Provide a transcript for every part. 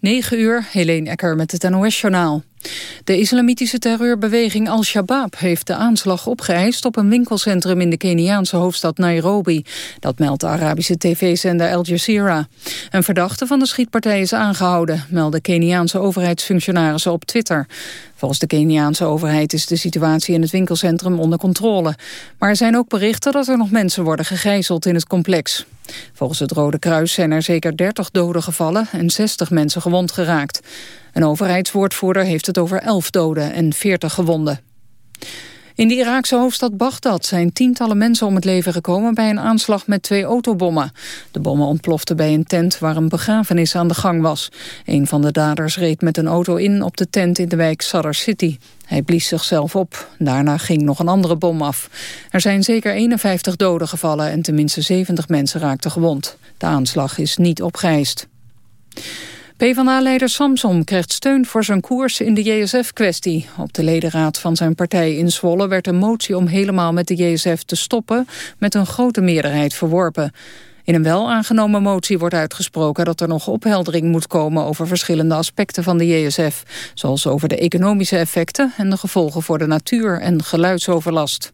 9 uur, Helene Ecker met het NOS-journaal. De islamitische terreurbeweging Al-Shabaab heeft de aanslag opgeëist op een winkelcentrum in de Keniaanse hoofdstad Nairobi. Dat meldt de Arabische tv-zender Al Jazeera. Een verdachte van de schietpartij is aangehouden, melden Keniaanse overheidsfunctionarissen op Twitter. Volgens de Keniaanse overheid is de situatie in het winkelcentrum onder controle. Maar er zijn ook berichten dat er nog mensen worden gegijzeld in het complex. Volgens het Rode Kruis zijn er zeker 30 doden gevallen en 60 mensen gewond geraakt. Een overheidswoordvoerder heeft het over 11 doden en 40 gewonden. In de Iraakse hoofdstad Bagdad zijn tientallen mensen om het leven gekomen bij een aanslag met twee autobommen. De bommen ontploften bij een tent waar een begrafenis aan de gang was. Een van de daders reed met een auto in op de tent in de wijk Sadr City. Hij blies zichzelf op. Daarna ging nog een andere bom af. Er zijn zeker 51 doden gevallen en tenminste 70 mensen raakten gewond. De aanslag is niet opgeëist. PvdA-leider Samsom krijgt steun voor zijn koers in de JSF-kwestie. Op de ledenraad van zijn partij in Zwolle werd een motie om helemaal met de JSF te stoppen met een grote meerderheid verworpen. In een wel aangenomen motie wordt uitgesproken dat er nog opheldering moet komen over verschillende aspecten van de JSF, zoals over de economische effecten en de gevolgen voor de natuur en geluidsoverlast.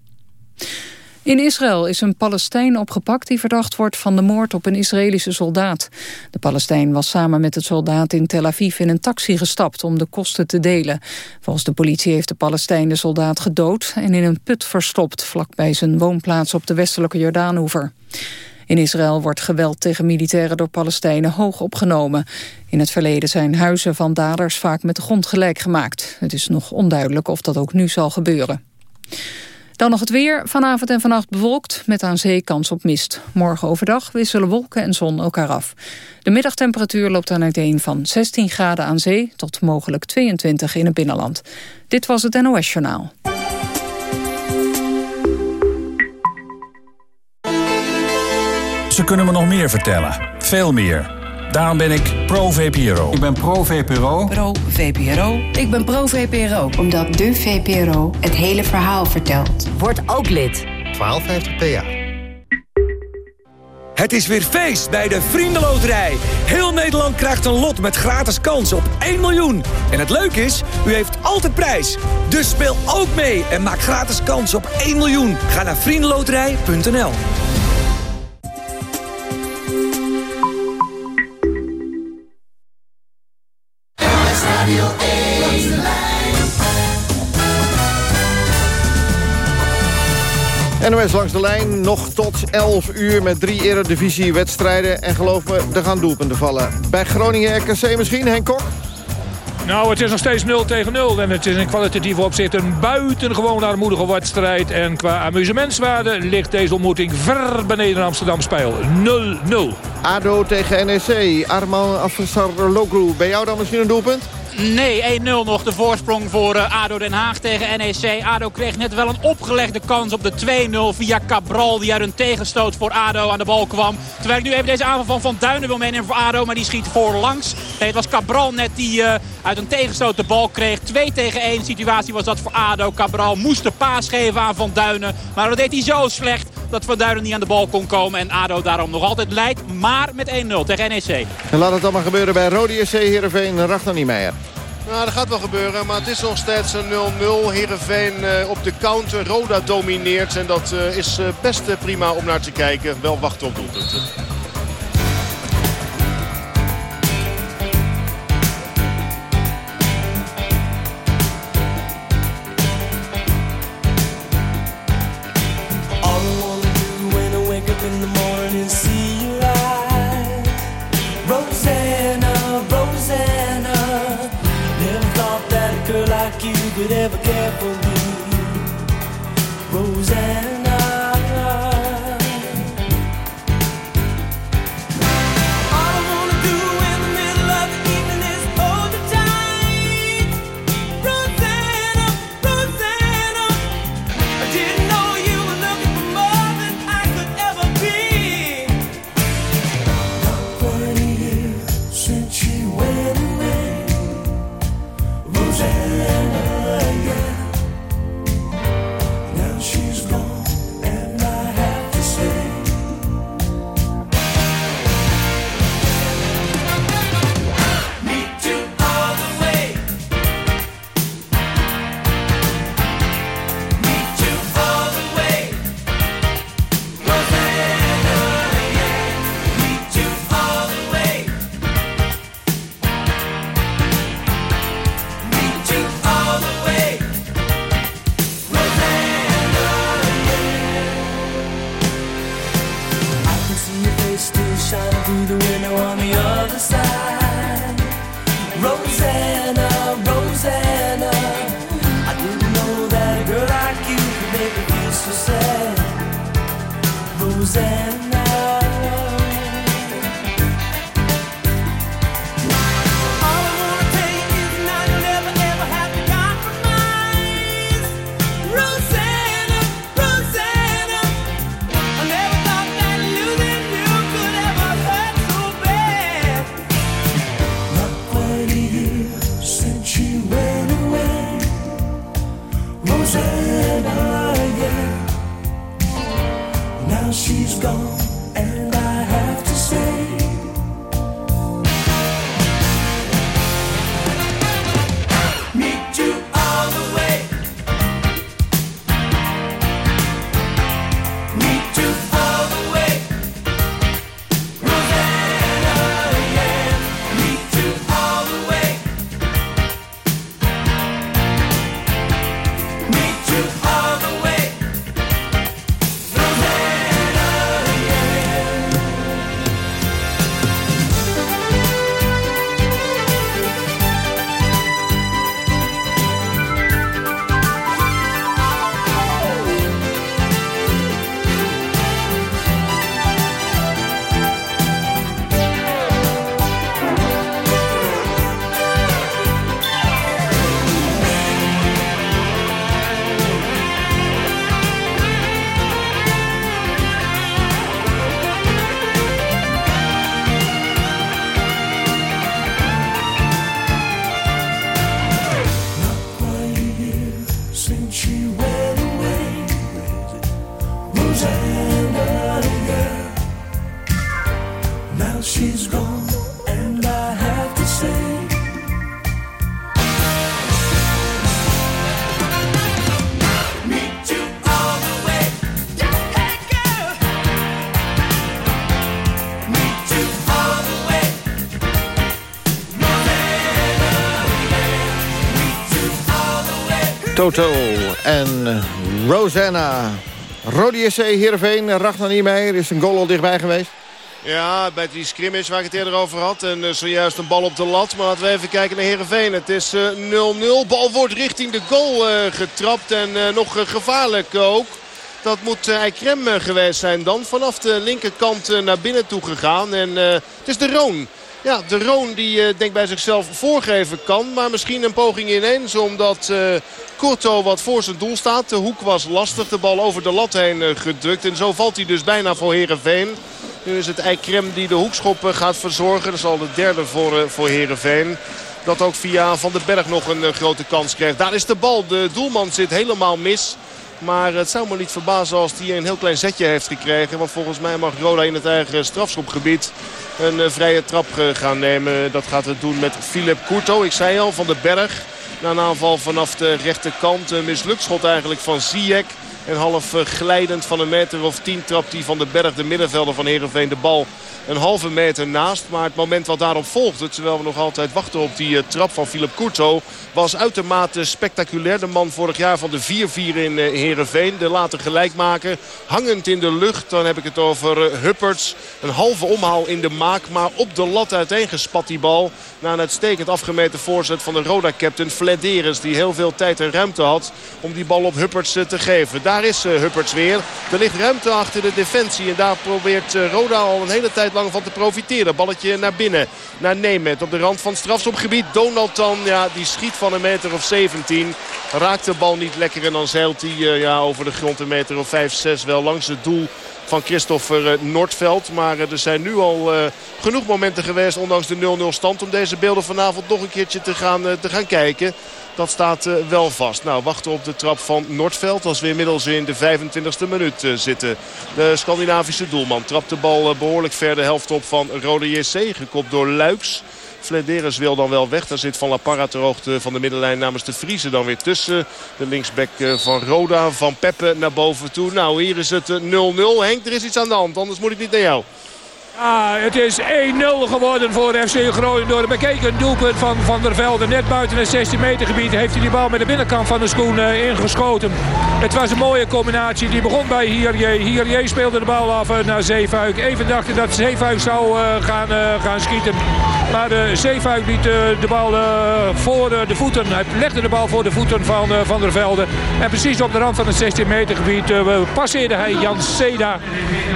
In Israël is een Palestijn opgepakt die verdacht wordt van de moord op een Israëlische soldaat. De Palestijn was samen met het soldaat in Tel Aviv in een taxi gestapt om de kosten te delen. Volgens de politie heeft de Palestijn de soldaat gedood en in een put verstopt vlakbij zijn woonplaats op de westelijke Jordaanoever. In Israël wordt geweld tegen militairen door Palestijnen hoog opgenomen. In het verleden zijn huizen van daders vaak met de grond gelijk gemaakt. Het is nog onduidelijk of dat ook nu zal gebeuren. Dan nog het weer. Vanavond en vannacht bewolkt met aan zee kans op mist. Morgen overdag wisselen wolken en zon elkaar af. De middagtemperatuur loopt dan uiteen van 16 graden aan zee... tot mogelijk 22 in het binnenland. Dit was het NOS Journaal. Ze kunnen me nog meer vertellen. Veel meer. Daarom ben ik pro-VPRO. Ik ben pro-VPRO. Pro-VPRO. Ik ben pro-VPRO. Omdat de VPRO het hele verhaal vertelt. Word ook lid. 1250 PA. Het is weer feest bij de Vriendenloterij. Heel Nederland krijgt een lot met gratis kans op 1 miljoen. En het leuke is, u heeft altijd prijs. Dus speel ook mee en maak gratis kans op 1 miljoen. Ga naar vriendenloterij.nl NOS langs de lijn, nog tot 11 uur met drie eredivisie-wedstrijden. En geloof me, er gaan doelpunten vallen. Bij Groningen RKC misschien, Henk Kok? Nou, het is nog steeds 0 tegen 0. En het is in kwalitatief opzicht een buitengewoon armoedige wedstrijd. En qua amusementswaarde ligt deze ontmoeting ver beneden Amsterdam Spijl. 0-0. ADO tegen NEC. Arman Afsaroglu. Bij jou dan misschien een doelpunt? Nee, 1-0 nog de voorsprong voor eh, ADO Den Haag tegen NEC. ADO kreeg net wel een opgelegde kans op de 2-0 via Cabral... die uit een tegenstoot voor ADO aan de bal kwam. Terwijl ik nu even deze aanval van Van Duinen wil meenemen voor ADO... maar die schiet voorlangs. Nee, het was Cabral net die uh, uit een tegenstoot de bal kreeg. 2 tegen 1 situatie was dat voor ADO. Cabral moest de paas geven aan Van Duinen. Maar dat deed hij zo slecht dat Van Duinen niet aan de bal kon komen. En ADO daarom nog altijd leidt, maar met 1-0 tegen NEC. En laat het allemaal gebeuren bij Rode SC Heerenveen, Ragnar Niemeyer. Nou, dat gaat wel gebeuren, maar het is nog steeds een 0-0. Heerenveen uh, op de counter. Roda domineert en dat uh, is uh, best prima om naar te kijken. Wel wachten op doelpunten. Toto en Rosanna. Rode SC Heerenveen, Ragnar Niemeyer is een goal al dichtbij geweest. Ja, bij die scrimmage waar ik het eerder over had. En uh, zojuist een bal op de lat. Maar laten we even kijken naar Herenveen. Het is 0-0. Uh, bal wordt richting de goal uh, getrapt. En nog gevaarlijk ook. Dat moet Eikrem geweest zijn dan. Vanaf de linkerkant naar binnen toe gegaan. En het is de Roon. Ja, de Roon die uh, denkt bij zichzelf voorgeven kan. Maar misschien een poging ineens. Omdat uh, wat voor zijn doel staat. De hoek was lastig. De bal over de lat heen uh, gedrukt. En zo valt hij dus bijna voor Herenveen. Nu is het Eikrem die de hoekschop gaat verzorgen. Dat is al de derde voor, voor Herenveen. Dat ook via Van den Berg nog een grote kans krijgt. Daar is de bal. De doelman zit helemaal mis. Maar het zou me niet verbazen als hij een heel klein zetje heeft gekregen. Want volgens mij mag Roda in het eigen strafschopgebied een uh, vrije trap gaan nemen. Dat gaat het doen met Philip Courto. Ik zei al, Van den Berg. Na een aanval vanaf de rechterkant. Een mislukt schot eigenlijk van Ziyech. En half glijdend van een meter of tien trapt hij van de berg de middenvelder van Heerenveen de bal een halve meter naast. Maar het moment wat daarop volgde, terwijl we nog altijd wachten op die uh, trap van Philip Courto... was uitermate spectaculair. De man vorig jaar van de 4-4 in uh, Heerenveen. De later gelijk maken. Hangend in de lucht. Dan heb ik het over Hupperts. Een halve omhaal in de maak. Maar op de lat uiteengespat die bal. Na een uitstekend afgemeten voorzet van de Roda-captain Flederis. Die heel veel tijd en ruimte had om die bal op Hupperts te geven. Is Hupperts weer. Er ligt ruimte achter de defensie. En daar probeert Roda al een hele tijd lang van te profiteren. Balletje naar binnen. Naar Nemet op de rand van het strafschopgebied. Donald dan, ja, die schiet van een meter of 17. Raakt de bal niet lekker en dan zeilt hij uh, ja, over de grond een meter of 5, 6 wel langs het doel van Christopher uh, Noordveld. Maar uh, er zijn nu al genoeg momenten geweest, ondanks de 0-0 stand... om deze beelden vanavond nog een keertje te gaan, te gaan kijken. Dat staat wel vast. Nou, wachten op de trap van Noordveld. Als we inmiddels in de 25e minuut zitten. De Scandinavische doelman trapt de bal behoorlijk ver de helft op van Rode JC. Gekopt door Luiks. Flederis wil dan wel weg. Daar zit Van La Parra ter hoogte van de middenlijn namens de Friese dan weer tussen. De linksback van Roda, van Peppe naar boven toe. Nou, hier is het 0-0. Henk, er is iets aan de hand. Anders moet ik niet naar jou. Ah, het is 1-0 geworden voor FC Groningen door een bekeken doelpunt van Van der Velde. Net buiten het 16 meter gebied heeft hij die bal met de binnenkant van de schoen uh, ingeschoten. Het was een mooie combinatie. Die begon bij Hierje. Hierje speelde de bal af uh, naar Zeefuik. Even dachten dat Zeefuik zou uh, gaan, gaan schieten. Maar Zeefuik liet de bal voor de voeten. Hij legde de bal voor de voeten van Van der Velde. En precies op de rand van het 16 meter gebied passeerde hij Jan Seda.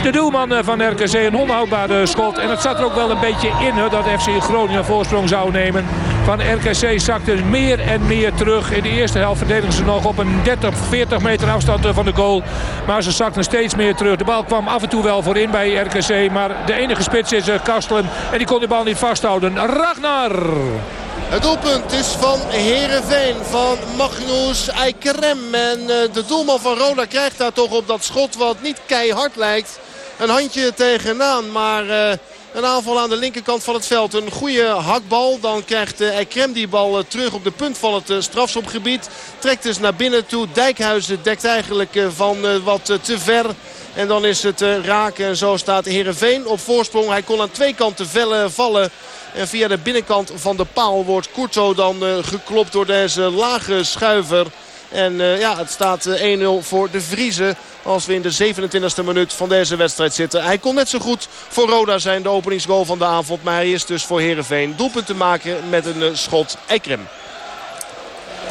De doelman van RKC. Een onhoudbaar schot. En het zat er ook wel een beetje in dat FC Groningen voorsprong zou nemen. Van RKC zakte meer en meer terug. In de eerste helft verdedigen ze nog op een 30, 40 meter afstand van de goal. Maar ze zakten steeds meer terug. De bal kwam af en toe wel voorin bij RKC. Maar de enige spits is eh, Kastelen. En die kon de bal niet vasthouden. Ragnar! Het doelpunt is van Herenveen, van Magnus Eikrem. En eh, de doelman van Roda krijgt daar toch op dat schot wat niet keihard lijkt een handje tegenaan. Maar uh, een aanval aan de linkerkant van het veld. Een goede hakbal. Dan krijgt uh, Ekrem die bal uh, terug op de punt van het strafschopgebied. Trekt dus naar binnen toe. Dijkhuizen dekt eigenlijk van wat te ver. En dan is het raken. En zo staat Herenveen op voorsprong. Hij kon aan twee kanten vellen, vallen. En via de binnenkant van de paal wordt Kurto dan geklopt door deze lage schuiver. En uh, ja, het staat 1-0 voor de Vriezen. Als we in de 27e minuut van deze wedstrijd zitten. Hij kon net zo goed voor Roda zijn. De openingsgoal van de avond. Maar hij is dus voor Herenveen doelpunt te maken met een uh, schot Ekrem.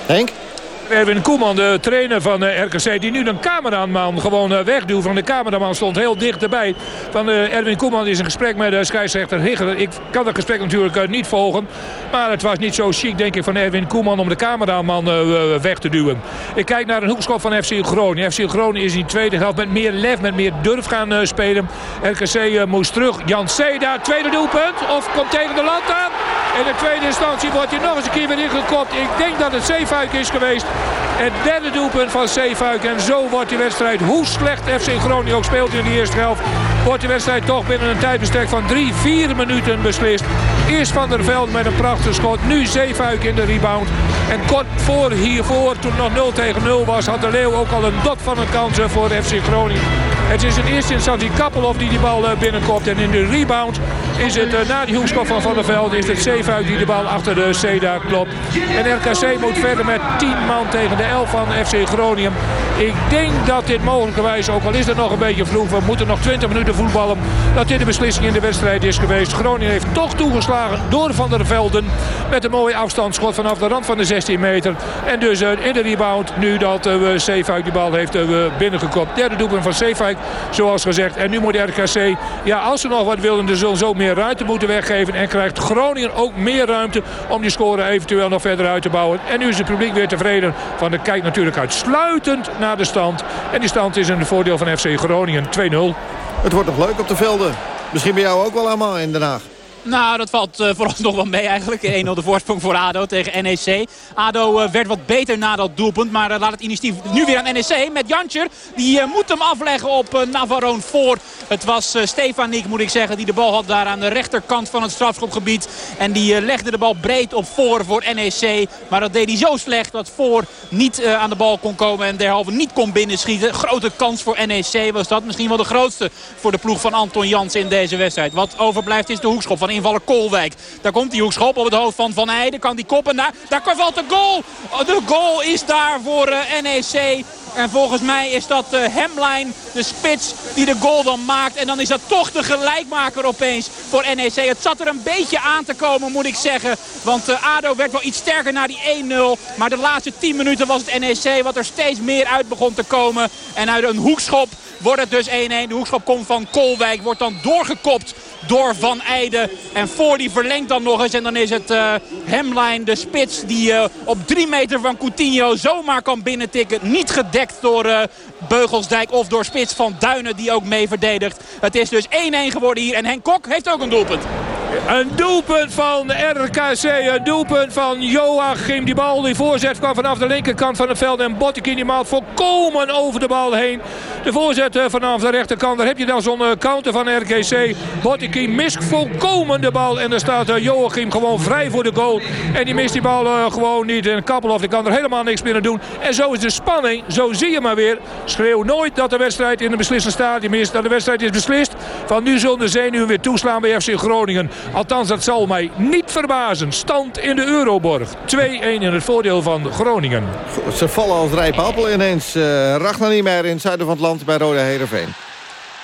Henk? Erwin Koeman, de trainer van eh, RKC, die nu een cameraman gewoon eh, wegduwt. Van de cameraman stond heel dichterbij. Van eh, Erwin Koeman is een gesprek met de scheidsrechter Higger. Ik kan dat gesprek natuurlijk niet volgen. Maar het was niet zo chic, denk ik, van Erwin Koeman om de cameraman weg te duwen. Ik kijk naar een hoekschop van FC Groningen. FC Groningen is in de tweede helft met meer lef, met meer durf gaan spelen. RKC moest terug. Jan Seda, tweede doelpunt. Of komt tegen de land aan. In de tweede instantie wordt hij nog eens een keer weer ingekopt. Ik denk dat het Zeefuik is geweest. Het derde doelpunt van Zeefuik. En zo wordt die wedstrijd, hoe slecht FC Groningen ook speelt in de eerste helft... wordt die wedstrijd toch binnen een tijdbestek van 3, 4 minuten beslist. Eerst Van der Veld met een prachtig schot. Nu Zeefuik in de rebound. En kort voor hiervoor, toen het nog 0 tegen 0 was... had de Leeuw ook al een dot van een kansen voor FC Groningen. Het is in eerste instantie Kappelhoff die die bal eh, binnenkomt. En in de rebound is het na die hoekschop van Van der Veld... is het Zeefuik die de bal achter de Seda klopt. En RKC moet verder met 10 man tegen de 11 van FC Groningen. Ik denk dat dit mogelijkerwijs, ook al is het nog een beetje vroeg... we moeten nog 20 minuten voetballen... dat dit de beslissing in de wedstrijd is geweest. Groningen heeft toch toegeslagen door Van der Velden... met een mooi afstandsschot vanaf de rand van de 16 meter. En dus in de rebound nu dat Zeefuik die bal heeft uh, binnengekopt. Derde doelpunt van Zeefuik, zoals gezegd. En nu moet RKC, ja, als ze nog wat willen... dus zullen zo meer ruimte moeten weggeven. En krijgt Groningen ook meer ruimte om die score eventueel nog verder uit te bouwen. En nu is het publiek weer tevreden. Van de kijkt natuurlijk uitsluitend naar de stand. En die stand is een voordeel van FC Groningen 2-0. Het wordt nog leuk op de velden. Misschien bij jou ook wel allemaal in Den Haag. Nou, dat valt uh, vooralsnog wel mee eigenlijk. 1-0 de voorsprong voor ADO tegen NEC. ADO uh, werd wat beter na dat doelpunt. Maar uh, laat het initiatief nu weer aan NEC met Jantjer. Die moet hem afleggen op Navarone voor. Het was Stefaniek, moet ik zeggen, die de bal had daar aan de rechterkant van het strafschopgebied. En die legde de bal breed op voor voor NEC. Maar dat deed hij zo slecht dat voor niet aan de bal kon komen. En derhalve niet kon binnenschieten. Grote kans voor NEC was dat. Misschien wel de grootste voor de ploeg van Anton Jans in deze wedstrijd. Wat overblijft is de hoekschop van invaller Kolwijk. Daar komt die hoekschop op het hoofd van Van Heijden. Kan die koppen daar. Daar valt de goal. De goal is daar voor uh, NEC. En volgens mij is dat uh, Hemlijn, de spits, die de goal dan maakt. En dan is dat toch de gelijkmaker opeens voor NEC. Het zat er een beetje aan te komen, moet ik zeggen. Want uh, ADO werd wel iets sterker na die 1-0. Maar de laatste 10 minuten was het NEC wat er steeds meer uit begon te komen. En uit een hoekschop wordt het dus 1-1. De hoekschop komt van Kolwijk. Wordt dan doorgekopt door Van Eijden. En voor die verlengt dan nog eens. En dan is het uh, Hemline, de spits, die uh, op drie meter van Coutinho zomaar kan binnentikken. Niet gedekt door uh, Beugelsdijk of door spits van Duinen die ook mee verdedigt. Het is dus 1-1 geworden hier. En Henk Kok heeft ook een doelpunt. Een doelpunt van RKC, een doelpunt van Joachim. Die bal, die voorzet kwam vanaf de linkerkant van het veld. En Bottekin die maalt volkomen over de bal heen. De voorzet vanaf de rechterkant, daar heb je dan zo'n counter van RKC. Bottekin mist volkomen de bal. En er staat Joachim gewoon vrij voor de goal. En die mist die bal gewoon niet. En Kappelhoff die kan er helemaal niks meer aan doen. En zo is de spanning, zo zie je maar weer. Schreeuw nooit dat de wedstrijd in een beslissend stadium is. Dat de wedstrijd is beslist. Van nu zullen de zenuwen weer toeslaan bij FC Groningen. Althans, dat zal mij niet verbazen. Stand in de Euroborg. 2-1 in het voordeel van Groningen. Ze vallen als rijpe appel ineens. Uh, Ragnar Niemeyer in het zuiden van het land bij Rode Heerenveen.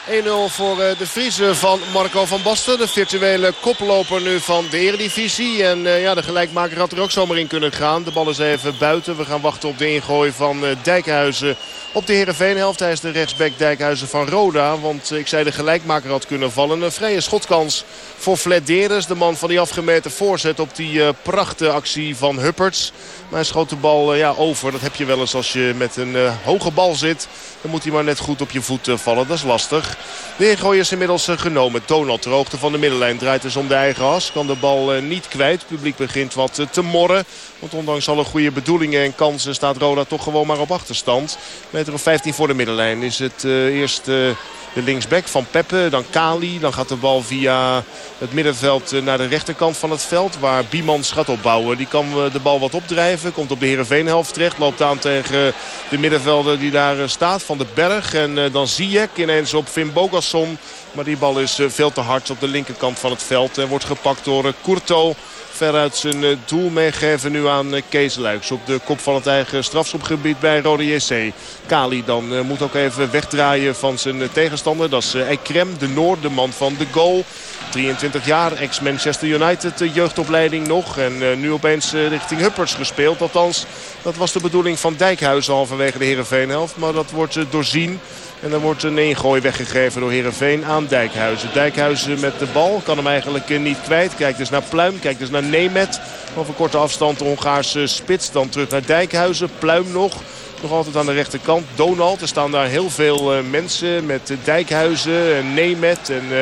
1-0 voor de Friese van Marco van Basten. De virtuele koploper nu van de Eredivisie. En uh, ja, de gelijkmaker had er ook zomaar in kunnen gaan. De bal is even buiten. We gaan wachten op de ingooi van uh, Dijkhuizen op de Heerenveenhelft. Hij is de rechtsback Dijkhuizen van Roda. Want ik zei de gelijkmaker had kunnen vallen. Een vrije schotkans voor Flederis. De man van die afgemeten voorzet op die uh, prachtige actie van Hupperts. Maar hij schoot de bal uh, ja, over. Dat heb je wel eens als je met een uh, hoge bal zit. Dan moet hij maar net goed op je voet vallen. Dat is lastig. De ingooi is inmiddels genomen. Donald ter hoogte van de middenlijn draait dus om de eigen as. Kan de bal niet kwijt. Het publiek begint wat te morren. Want ondanks alle goede bedoelingen en kansen staat Roda toch gewoon maar op achterstand. Meter of 15 voor de middenlijn is het eerst de linksback van Peppe. Dan Kali. Dan gaat de bal via het middenveld naar de rechterkant van het veld. Waar Biemans gaat opbouwen. Die kan de bal wat opdrijven. Komt op de Heerenveenhelft terecht. Loopt aan tegen de middenvelder die daar staat. Van de Berg. En dan Ziyech ineens op Finn Bogasson. Maar die bal is veel te hard op de linkerkant van het veld. En wordt gepakt door Courto veruit zijn doel meegeven nu aan Kees Luiks. Op de kop van het eigen strafschopgebied bij Rode JC. Kali dan moet ook even wegdraaien van zijn tegenstander. Dat is Ekrem, de Noord, de man van de goal. 23 jaar, ex-Manchester United jeugdopleiding nog. En nu opeens richting Huppers gespeeld. Althans, dat was de bedoeling van Dijkhuizen halverwege de Heerenveenhelft. Maar dat wordt doorzien. En dan wordt een ingooi weggegeven door Heerenveen aan Dijkhuizen. Dijkhuizen met de bal. Kan hem eigenlijk niet kwijt. Kijkt dus naar Pluim. Kijkt dus naar Nemet. Over korte afstand de Hongaarse spits. Dan terug naar Dijkhuizen. Pluim nog. Nog altijd aan de rechterkant. Donald. Er staan daar heel veel uh, mensen met Dijkhuizen en Nemet. En uh,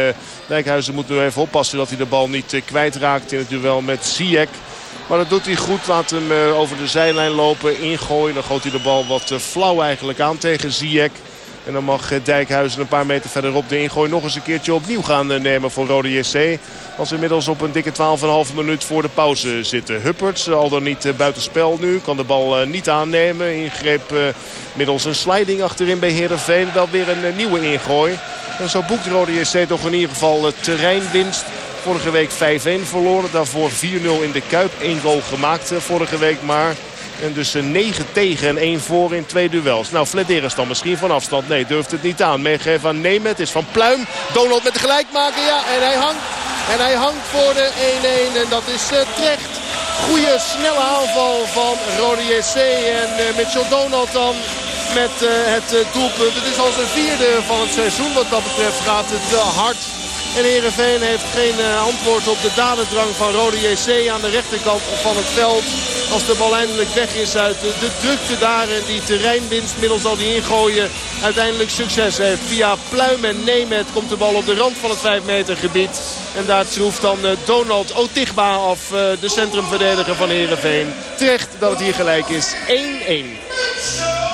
Dijkhuizen moet nu even oppassen dat hij de bal niet kwijtraakt in het duel met Ziyech. Maar dat doet hij goed. Laat hem over de zijlijn lopen. Ingooien. Dan gooit hij de bal wat flauw eigenlijk aan tegen Ziyech. En dan mag Dijkhuizen een paar meter verderop de ingooi nog eens een keertje opnieuw gaan nemen voor Rode JC. Als we inmiddels op een dikke 12,5 minuut voor de pauze zitten. Hupperts al dan niet buitenspel nu. Kan de bal niet aannemen. Ingreep middels een sliding achterin bij Heerenveen. Wel weer een nieuwe ingooi. En zo boekt Rode JC toch in ieder geval terreinwinst Vorige week 5-1 verloren. Daarvoor 4-0 in de Kuip. Eén goal gemaakt vorige week maar. En dus 9 tegen en 1 voor in twee duels. Nou, Flederis dan misschien van afstand. Nee, durft het niet aan. Meegeven aan Nemet. Is van Pluim. Donald met de gelijkmaker. Ja, en hij hangt. En hij hangt voor de 1-1. En dat is uh, terecht. Goede snelle aanval van Rode JC. En uh, Mitchell Donald dan met het doelpunt. Het is al zijn vierde van het seizoen. Wat dat betreft gaat het hard. En Heerenveen heeft geen antwoord op de dadendrang van Rode JC aan de rechterkant van het veld. Als de bal eindelijk weg is uit de drukte daar en die terreinwinst middels al die ingooien uiteindelijk succes heeft. Via Pluim en Nemet komt de bal op de rand van het 5 meter gebied. En daar troeft dan eh, Donald Otigba af, eh, de centrumverdediger van Heerenveen. Terecht dat het hier gelijk is. 1-1.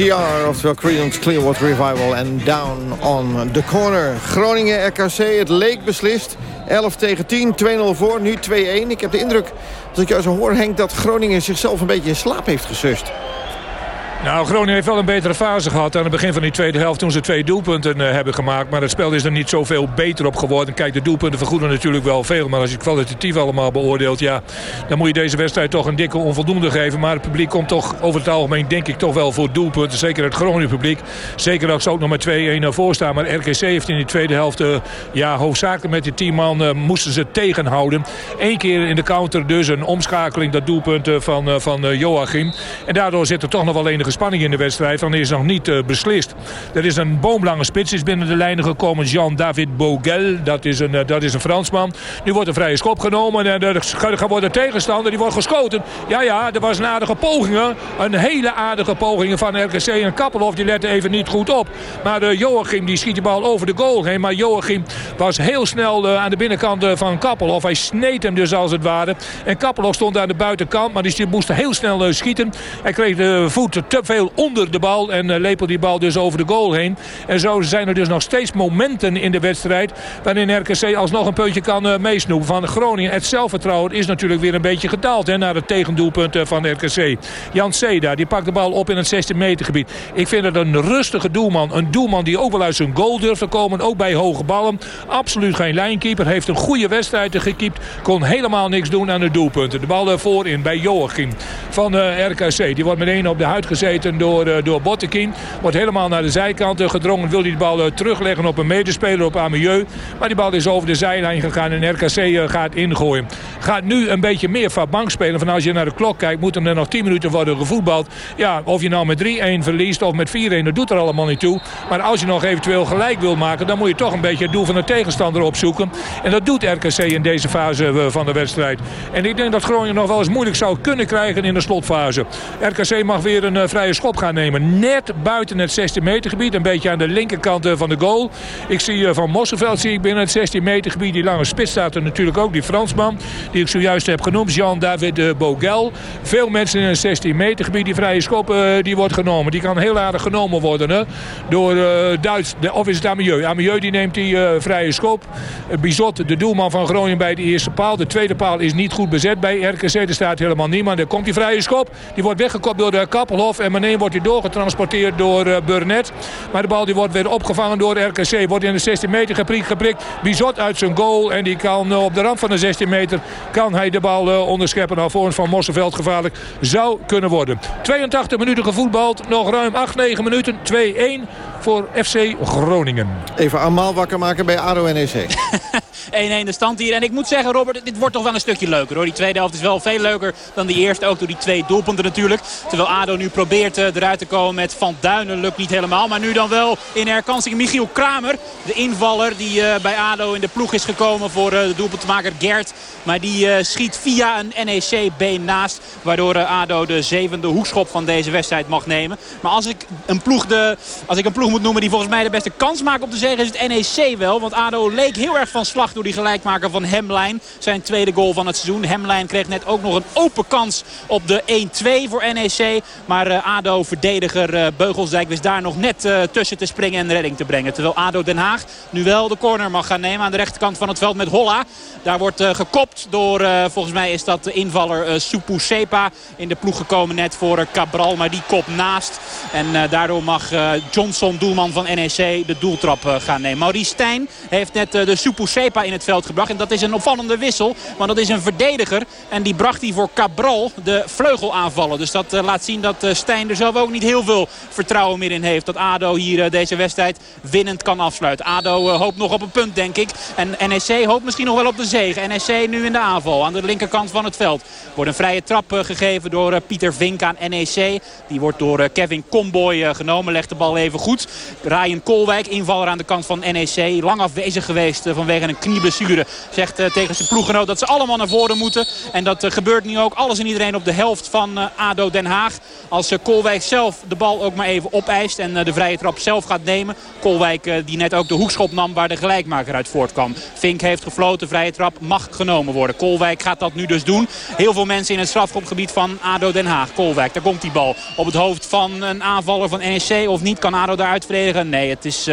CCR, oftewel Creedence Clearwater Revival en Down on the Corner. Groningen RKC, het leek beslist. 11 tegen 10, 2-0 voor, nu 2-1. Ik heb de indruk, als ik jou zo hoor Henk... dat Groningen zichzelf een beetje in slaap heeft gesust. Nou, Groningen heeft wel een betere fase gehad aan het begin van die tweede helft... toen ze twee doelpunten uh, hebben gemaakt. Maar het spel is er niet zoveel beter op geworden. Kijk, de doelpunten vergoeden natuurlijk wel veel. Maar als je kwalitatief allemaal beoordeelt... ja, dan moet je deze wedstrijd toch een dikke onvoldoende geven. Maar het publiek komt toch over het algemeen, denk ik, toch wel voor doelpunten. Zeker het Groningen publiek. Zeker als ze ook nog met 2-1 voor staan. Maar RKC heeft in die tweede helft... Uh, ja, hoofdzakelijk met die 10 man moesten ze tegenhouden. Eén keer in de counter dus een omschakeling, dat doelpunt van, van Joachim. En daardoor zit er toch nog wel enige spanning in de wedstrijd. Dan is nog niet uh, beslist. Er is een boomlange spits is binnen de lijnen gekomen. Jean-David Bogel. Dat is, een, uh, dat is een Fransman. Nu wordt een vrije schop genomen. En er wordt tegenstander. Die wordt geschoten. Ja, ja, er was een aardige pogingen. Een hele aardige pogingen van RKC. En Kappelhof die lette even niet goed op. Maar uh, Joachim die schiet de bal over de goal heen. Maar Joachim was heel snel aan de binnenkant van Kappelhof. Hij sneed hem dus als het ware. En Kappelhof stond aan de buitenkant. Maar die moest heel snel schieten. Hij kreeg de voet te te veel onder de bal en uh, lepelt die bal dus over de goal heen. En zo zijn er dus nog steeds momenten in de wedstrijd waarin RKC alsnog een puntje kan uh, meesnoepen van Groningen. Het zelfvertrouwen is natuurlijk weer een beetje gedaald hè, naar het tegendoelpunt van RKC. Jan Seda, die pakt de bal op in het 16 meter gebied. Ik vind het een rustige doelman. Een doelman die ook wel uit zijn goal durft te komen. Ook bij hoge ballen. Absoluut geen lijnkeeper. Heeft een goede wedstrijd gekiept. Kon helemaal niks doen aan de doelpunten. De bal voorin bij Joachim van RKC. Die wordt meteen op de huid door, uh, door Bottekin. Wordt helemaal naar de zijkant gedrongen. Wil hij de bal uh, terugleggen op een medespeler op Amieux. Maar die bal is over de zijlijn gegaan en RKC gaat ingooien. Gaat nu een beetje meer van bank spelen. Van als je naar de klok kijkt moeten er nog 10 minuten worden gevoetbald. Ja, of je nou met 3-1 verliest of met 4-1, dat doet er allemaal niet toe. Maar als je nog eventueel gelijk wil maken, dan moet je toch een beetje het doel van de tegenstander opzoeken. En dat doet RKC in deze fase van de wedstrijd. En ik denk dat Groningen nog wel eens moeilijk zou kunnen krijgen in de slotfase. RKC mag weer een uh, vrije schop gaan nemen. Net buiten het 16 meter gebied. Een beetje aan de linkerkant uh, van de goal. Ik zie uh, Van Mosselveld zie ik binnen het 16 meter gebied. Die lange spits staat er natuurlijk ook. Die Fransman die ik zojuist heb genoemd. Jean-David Bogel. Veel mensen in het 16 meter gebied. Die vrije schop die wordt genomen. Die kan heel aardig genomen worden hè? door Duits. De, of is het Amieux? Amieux die neemt die vrije schop. Bizot, de doelman van Groningen bij de eerste paal. De tweede paal is niet goed bezet bij RKC. Er staat helemaal niemand. Er komt die vrije schop. Die wordt weggekopt door de Kappelhof. Meteen wordt hij doorgetransporteerd door uh, Burnett. Maar de bal die wordt weer opgevangen door RKC. Wordt in de 16 meter geprikt. geprikt. Bizot uit zijn goal. En die kan uh, op de rand van de 16 meter kan hij de bal uh, onderscheppen. Alvorens van Mosselveld gevaarlijk zou kunnen worden. 82 minuten gevoetbald. Nog ruim 8-9 minuten. 2-1 voor FC Groningen. Even allemaal wakker maken bij ADO NEC. 1-1 de stand hier. En ik moet zeggen, Robert, dit wordt toch wel een stukje leuker. hoor. Die tweede helft is wel veel leuker dan die eerste. Ook door die twee doelpunten natuurlijk. Terwijl ADO nu probeert uh, eruit te komen met Van Duinen. Lukt niet helemaal. Maar nu dan wel in herkansing Michiel Kramer. De invaller die uh, bij ADO in de ploeg is gekomen voor uh, de doelpuntmaker Gert. Maar die schiet via een NEC-been naast. Waardoor ADO de zevende hoekschop van deze wedstrijd mag nemen. Maar als ik een ploeg, de, als ik een ploeg moet noemen die volgens mij de beste kans maakt op de zege is het NEC wel. Want ADO leek heel erg van slag die gelijkmaker van Hemlijn. Zijn tweede goal van het seizoen. Hemlijn kreeg net ook nog een open kans op de 1-2 voor NEC. Maar uh, ADO-verdediger uh, Beugelsdijk wist daar nog net uh, tussen te springen en redding te brengen. Terwijl ADO Den Haag nu wel de corner mag gaan nemen aan de rechterkant van het veld met Holla. Daar wordt gekopt door, volgens mij is dat de invaller Supu Sepa. In de ploeg gekomen net voor Cabral, maar die kop naast. En daardoor mag Johnson, doelman van NEC, de doeltrap gaan nemen. Maurice Stijn heeft net de Supu Sepa in het veld gebracht. En dat is een opvallende wissel, want dat is een verdediger. En die bracht hij voor Cabral, de vleugel aanvallen. Dus dat uh, laat zien dat uh, Stijn er zelf ook niet heel veel vertrouwen meer in heeft. Dat ADO hier uh, deze wedstrijd winnend kan afsluiten. ADO hoopt nog op een punt, denk ik. En NEC hoopt misschien nog wel op de zege. NEC nu in de aanval aan de linkerkant van het veld. Wordt een vrije trap gegeven door Pieter Vink aan NEC. Die wordt door Kevin Comboy genomen. Legt de bal even goed. Ryan Kolwijk, invaller aan de kant van NEC. Lang afwezig geweest vanwege een knieblessure. Zegt tegen zijn ploeggenoot dat ze allemaal naar voren moeten. En dat gebeurt nu ook. Alles en iedereen op de helft van uh, ADO Den Haag. Als Kolwijk zelf de bal ook maar even opeist en de vrije trap zelf gaat nemen. Kolwijk die net ook de hoekschop nam waar de gelijkmaker uit voortkwam. Vink heeft gefloten, vrije trap mag genomen worden. Kolwijk gaat dat nu dus doen. Heel veel mensen in het strafschopgebied van ADO Den Haag. Kolwijk, daar komt die bal op het hoofd van een aanvaller van NEC. Of niet, kan ADO daaruit verdedigen? Nee, het is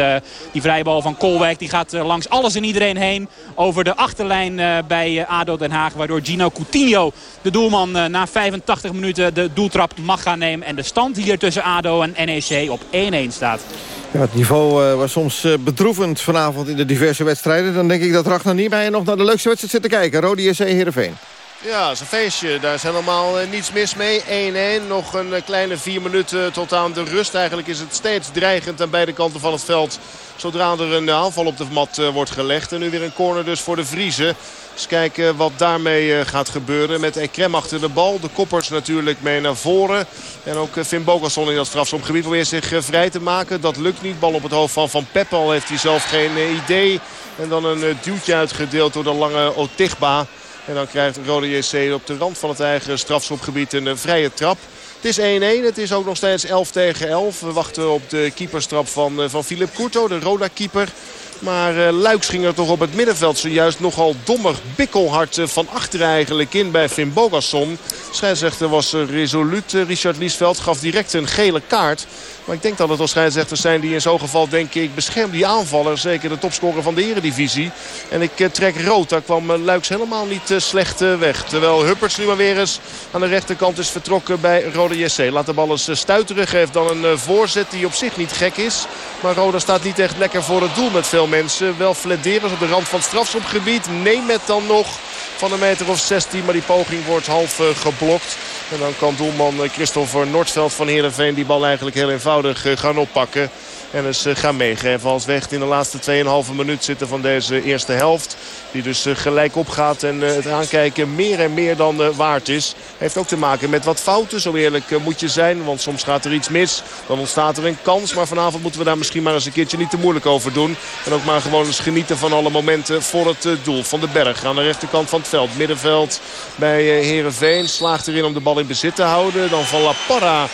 die vrije bal van Kolwijk. Die gaat langs alles en iedereen heen over de achterlijn bij ADO Den Haag. Waardoor Gino Coutinho, de doelman, na 85 minuten de doeltrap mag gaan nemen. En de stand hier tussen ADO en NEC op 1-1 staat. Ja, het niveau was soms bedroevend vanavond in de diverse wedstrijden. Dan denk ik dat Ragnar Niemeyer nog naar de leukste wedstrijd zit te kijken. Rodi SC Heerenveen. Ja, een feestje. Daar is helemaal uh, niets mis mee. 1-1. Nog een kleine vier minuten tot aan de rust. Eigenlijk is het steeds dreigend aan beide kanten van het veld. Zodra er een aanval op de mat wordt gelegd. En nu weer een corner dus voor de Vriezen. Eens kijken wat daarmee gaat gebeuren. Met Ekrem achter de bal. De koppers natuurlijk mee naar voren. En ook Finn Bogasson in dat strafschopgebied probeert zich vrij te maken. Dat lukt niet. Bal op het hoofd van Van Peppel heeft hij zelf geen idee. En dan een duwtje uitgedeeld door de lange Otigba. En dan krijgt Rode JC op de rand van het eigen strafschopgebied een vrije trap. Het is 1-1. Het is ook nog steeds 11 tegen 11. We wachten op de keeperstrap van, van Philip Couto, de Roda-keeper. Maar uh, Luiks ging er toch op het middenveld zojuist nogal dommer bikkelhard van achter eigenlijk in bij Finn Bogasson. Scheidsrechter was resoluut. Richard Liesveld gaf direct een gele kaart. Maar ik denk dat het wel scheidsrechters zijn die in zo'n geval denken... ik bescherm die aanvaller, zeker de topscorer van de eredivisie. En ik eh, trek rood. Daar kwam eh, Luiks helemaal niet eh, slecht weg. Terwijl Hupperts nu maar weer eens aan de rechterkant is vertrokken bij Rode JC. Laat de bal eens stuiteren. Geeft dan een voorzet die op zich niet gek is. Maar Roda staat niet echt lekker voor het doel met veel mensen. Wel Flederers op de rand van het strafschopgebied. Neem het dan nog van een meter of 16. Maar die poging wordt half geblokt. En dan kan doelman Christopher Noordveld van Heerenveen die bal eigenlijk heel eenvoudig gaan oppakken. En eens eh, gaan meegeven als weg in de laatste 2,5 minuut zitten van deze eerste helft. Die dus eh, gelijk opgaat en eh, het aankijken meer en meer dan waard is. Heeft ook te maken met wat fouten. Zo eerlijk moet je zijn. Want soms gaat er iets mis. Dan ontstaat er een kans. Maar vanavond moeten we daar misschien maar eens een keertje niet te moeilijk over doen. En ook maar gewoon eens genieten van alle momenten voor het doel. Van de Berg aan de rechterkant van het veld. Middenveld bij Herenveen. Slaagt erin om de bal in bezit te houden. Dan van La Parra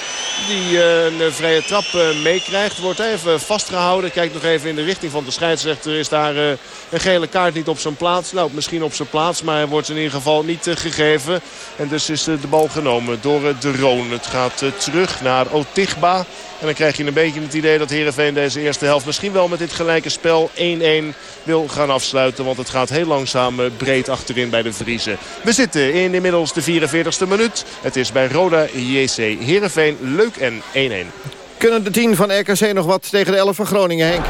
die een vrije trap meekrijgt. Wordt even vastgehouden. Kijkt nog even in de richting van de scheidsrechter. Is daar eh, een gele kaart niet op zijn plaats? Nou, misschien op zijn plaats. Maar hij wordt in ieder geval niet eh, gegeven. En dus is de bal genomen door de Roon. Het gaat terug naar Otigba. En dan krijg je een beetje het idee dat Heerenveen deze eerste helft misschien wel met dit gelijke spel 1-1 wil gaan afsluiten. Want het gaat heel langzaam breed achterin bij de Vriezen. We zitten in inmiddels de 44ste minuut. Het is bij Roda JC Heerenveen leuk en 1-1. Kunnen de 10 van RKC nog wat tegen de 11 van Groningen, Henk?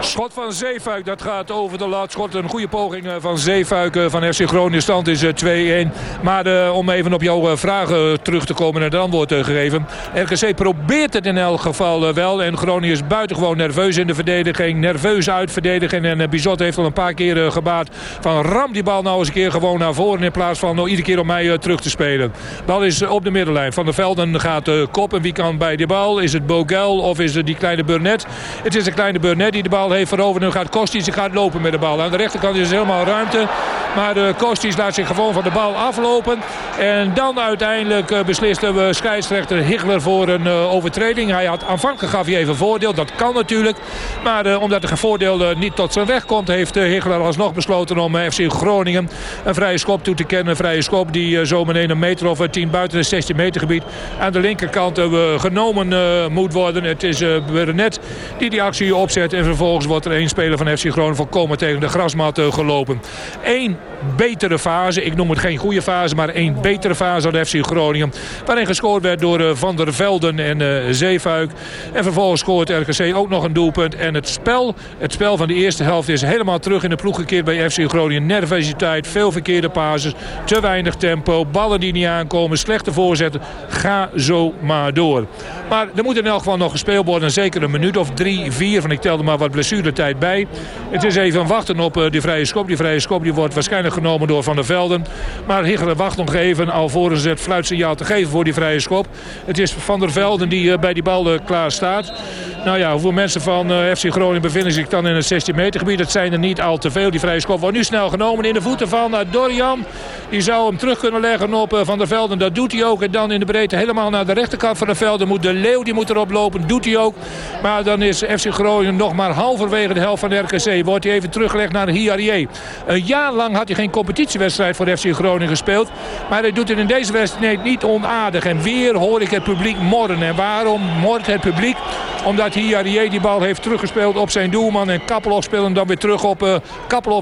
Schot van Zeefuik, dat gaat over de lat. Schot een goede poging eh, van Zeefuik eh, van FC Groningen. Stand is 2-1. Eh, maar om even op jouw vragen terug te komen en het antwoord te geven. RKC probeert het in elk geval wel. En Groningen is buitengewoon nerveus in de verdediging. Nerveus uitverdedigen. En Bizot heeft al een paar keer gebaat van ram die bal nou eens een keer gewoon naar voren. In plaats van nog iedere keer om mij terug te spelen. Bal is op de middenlijn. Van der Velden gaat de kop. En wie kan bij de bal? Is het Bogel of is het die kleine Burnett? Het is een kleine Burnett die de bal heeft veroverd. Nu gaat Kostic gaat lopen met de bal. Aan de rechterkant is helemaal ruimte. Maar uh, Kostic laat zich gewoon van de bal aflopen. En dan uiteindelijk uh, beslist de scheidsrechter Higler voor een uh, overtreding. Hij had aanvankelijk gaf hij even voordeel. Dat kan natuurlijk. Maar omdat geen voordeel niet tot zijn weg komt... heeft Higler alsnog besloten om FC Groningen een vrije schop toe te kennen. Een vrije schop die zo meteen een meter of tien buiten het 16 meter gebied... aan de linkerkant genomen moet worden. Het is Bernet die die actie opzet. En vervolgens wordt er één speler van FC Groningen volkomen tegen de grasmat gelopen. Eén betere fase, ik noem het geen goede fase, maar één betere fase van FC Groningen. Waarin gescoord werd door eh, Van der Velden en uh, Zeefuik. En vervolgens scoort RKC ook nog een doelpunt. En het spel, het spel van de eerste helft is helemaal terug in de ploeg gekeerd bij FC Groningen. Nervositeit, veel verkeerde pases, te weinig tempo, ballen die niet aankomen, slechte voorzetten. Ga zo maar door. Maar er moet in elk geval nog gespeeld worden. Zeker een minuut of drie, vier. Van ik telde maar wat blessuretijd bij. Het is even wachten op uh, die vrije schop. Die vrije schop die wordt waarschijnlijk genomen door Van der Velden. Maar Higgelen wacht nog even alvorens het fluitsignaal te geven voor die vrije schop. Het is Van der Velden die uh, bij die bal uh, klaar staat. Nou ja, hoeveel mensen van FC Groningen bevinden zich dan in het 16 meter gebied? Dat zijn er niet al te veel. Die vrije schop wordt nu snel genomen in de voeten van Dorian. Die zou hem terug kunnen leggen op Van der Velden. Dat doet hij ook. En dan in de breedte helemaal naar de rechterkant van de velden moet de Leeuw die moet erop lopen. Doet hij ook. Maar dan is FC Groningen nog maar halverwege de helft van de RKC. Wordt hij even teruggelegd naar Hiarie. Een jaar lang had hij geen competitiewedstrijd voor FC Groningen gespeeld. Maar hij doet het in deze wedstrijd niet onaardig. En weer hoor ik het publiek morren. En waarom mort het publiek? Omdat Hiarie die bal heeft teruggespeeld op zijn doelman. En Kappelhoff speelt hem dan weer terug op... Uh,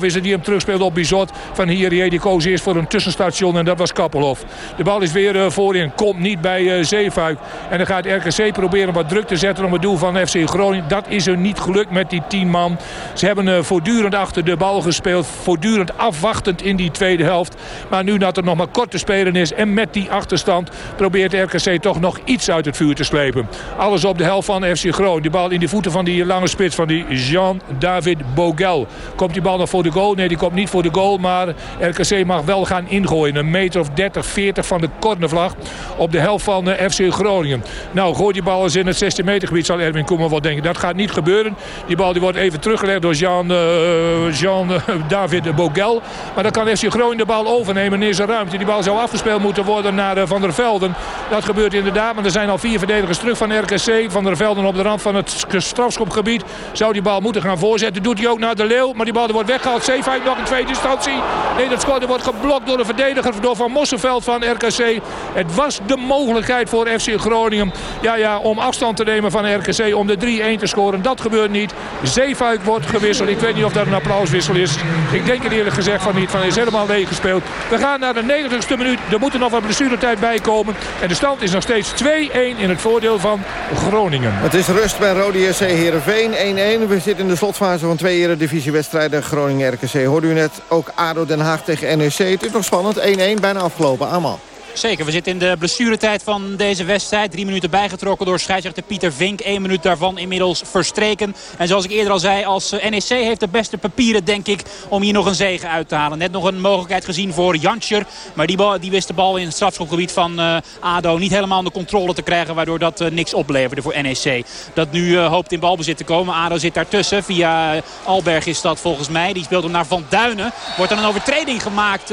is het die hem terugspeelt op Bizot. Van Hiarie die koos eerst voor een tussenstation. En dat was Kappelhoff. De bal is weer uh, voorin. Komt niet bij uh, Zeefuik. En dan gaat RKC proberen wat druk te zetten om het doel van FC Groningen. Dat is er niet gelukt met die 10 man. Ze hebben uh, voortdurend achter de bal gespeeld. Voortdurend afwachtend in die tweede helft. Maar nu dat er nog maar kort te spelen is. En met die achterstand probeert RKC toch nog iets uit het vuur te slepen. Alles op de helft van FC Groningen. Die bal in de voeten van die lange spits van die Jean-David Bogel. Komt die bal nog voor de goal? Nee, die komt niet voor de goal. Maar RKC mag wel gaan ingooien. Een meter of 30, 40 van de cornervlag. Op de helft van uh, FC Groningen. Nou, gooi die bal eens in het 16 meter gebied, zal Erwin Koeman wel denken. Dat gaat niet gebeuren. Die bal die wordt even teruggelegd door Jean, uh, Jean uh, David Bogel. Maar dan kan FC Groningen de bal overnemen in zijn ruimte. Die bal zou afgespeeld moeten worden naar uh, Van der Velden. Dat gebeurt inderdaad, maar er zijn al vier verdedigers terug van RKC. Van der Velden op de rand van het strafschopgebied. Zou die bal moeten gaan voorzetten. Doet hij ook naar de Leeuw. Maar die bal wordt weggehaald. Zeefuik nog in tweede instantie. Nee, dat scoorde wordt geblokt door de verdediger door Van Mosselveld van RKC. Het was de mogelijkheid voor FC Groningen ja, ja, om afstand te nemen van RKC. Om de 3-1 te scoren. Dat gebeurt niet. Zeefuik wordt gewisseld. Ik weet niet of dat een applauswissel is. Ik denk het eerlijk gezegd van niet. Van is helemaal leeg gespeeld. We gaan naar de 90ste minuut. Er moet er nog wat blessuretijd bij komen. En de stand is nog steeds 2-1 in het voordeel van Groningen. Het is rust bij Rode SC Heerenveen 1-1. We zitten in de slotfase van twee eredivisiewedstrijden Groningen-RKC. Hoorde u net ook ADO Den Haag tegen NEC. Het is nog spannend. 1-1, bijna afgelopen. Allemaal. Zeker, we zitten in de blessuretijd van deze wedstrijd. Drie minuten bijgetrokken door scheidsrechter Pieter Vink. Eén minuut daarvan inmiddels verstreken. En zoals ik eerder al zei, als eh, NEC heeft de beste papieren, denk ik, om hier nog een zegen uit te halen. Net nog een mogelijkheid gezien voor Janscher. Maar die, bal, die wist de bal in het strafschopgebied van uh, ADO niet helemaal onder controle te krijgen. Waardoor dat uh, niks opleverde voor NEC. Dat nu hoopt in balbezit te komen. ADO zit daartussen. Via Alberg is dat volgens mij. Die speelt hem naar Van Duinen. Wordt dan een overtreding gemaakt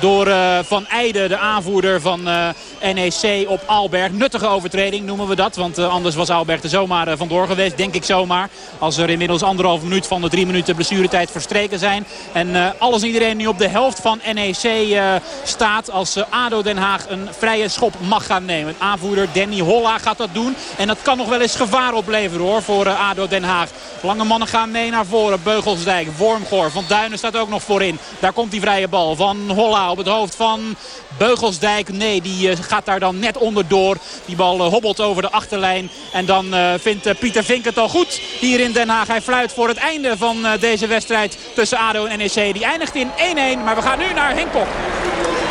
door Van Eijden, de aanvoerder van eh, NEC op Alberg. Nuttige overtreding noemen we dat. Want uh, anders was Alberg er zomaar uh, vandoor geweest. Denk ik zomaar. Als er inmiddels anderhalf minuut van de drie minuten blessuretijd verstreken zijn. En alles en iedereen nu op de helft van NEC staat. Als ADO Den Haag een vrije schop mag gaan nemen. Aanvoerder Danny Holla gaat dat doen. En dat kan nog wel eens gevaar opleveren hoor voor ADO Den Haag. Lange mannen gaan mee naar voren. Beugelsdijk, Wormgoor, Van Duinen staat ook nog voorin. Daar komt die vrije bal van Holla op het hoofd van Beugelsdijk. Nee, die uh, gaat daar dan net onderdoor. Die bal uh, hobbelt over de achterlijn. En dan uh, vindt Pieter Vink het al goed hier in Den Haag. Hij fluit voor het einde van deze wedstrijd tussen ADO en NEC. Die eindigt in 1-1. Maar we gaan nu naar Kok.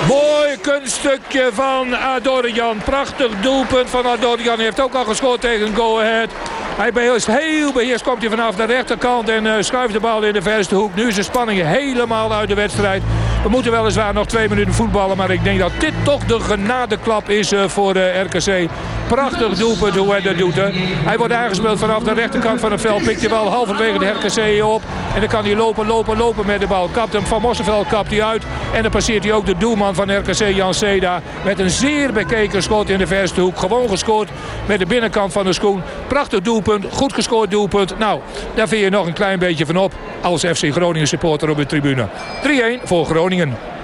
Mooi kunststukje van Adorian. Prachtig doelpunt van Adorian. Hij heeft ook al gescoord tegen Go Ahead. Hij beheerst heel beheerst. Komt hij vanaf de rechterkant en schuift de bal in de verste hoek. Nu is de spanning helemaal uit de wedstrijd. We moeten weliswaar nog twee minuten voetballen. Maar ik denk dat dit toch de genadeklap is uh, voor de RKC. Prachtig doelpunt hoe hij dat doet. Hè. Hij wordt aangespeeld vanaf de rechterkant van het veld. Pikt de bal halverwege de RKC op. En dan kan hij lopen, lopen, lopen met de bal. Kapt hem van Mosselveld kapt hij uit. En dan passeert hij ook de doelman van RKC, Jan Seda. Met een zeer bekeken schot in de verste hoek. Gewoon gescoord met de binnenkant van de schoen. Prachtig doelpunt, goed gescoord doelpunt. Nou, daar vind je nog een klein beetje van op als FC Groningen supporter op de tribune. 3-1 voor Groningen. Groningen.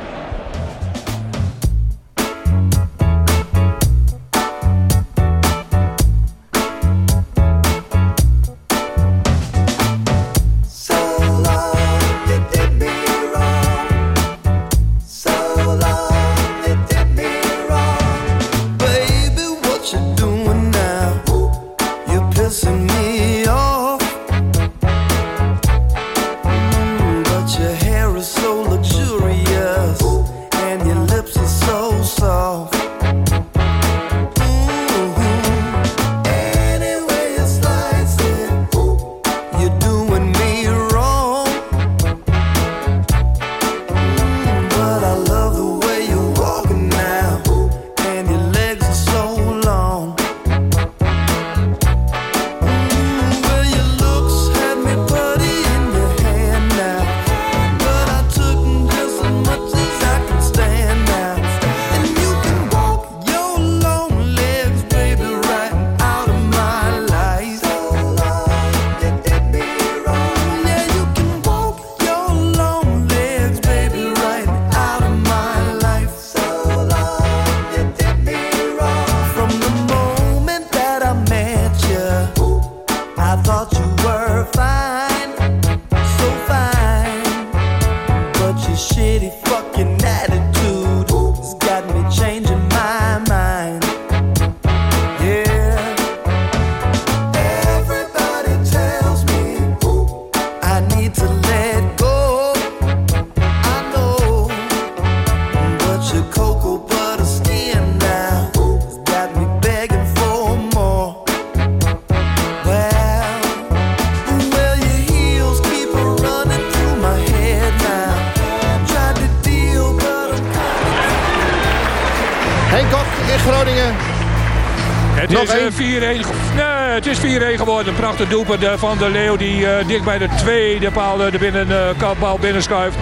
Een prachtig doelpunt van de Leeuw die uh, dicht bij de tweede paal de binnenkantbal binnenschuift.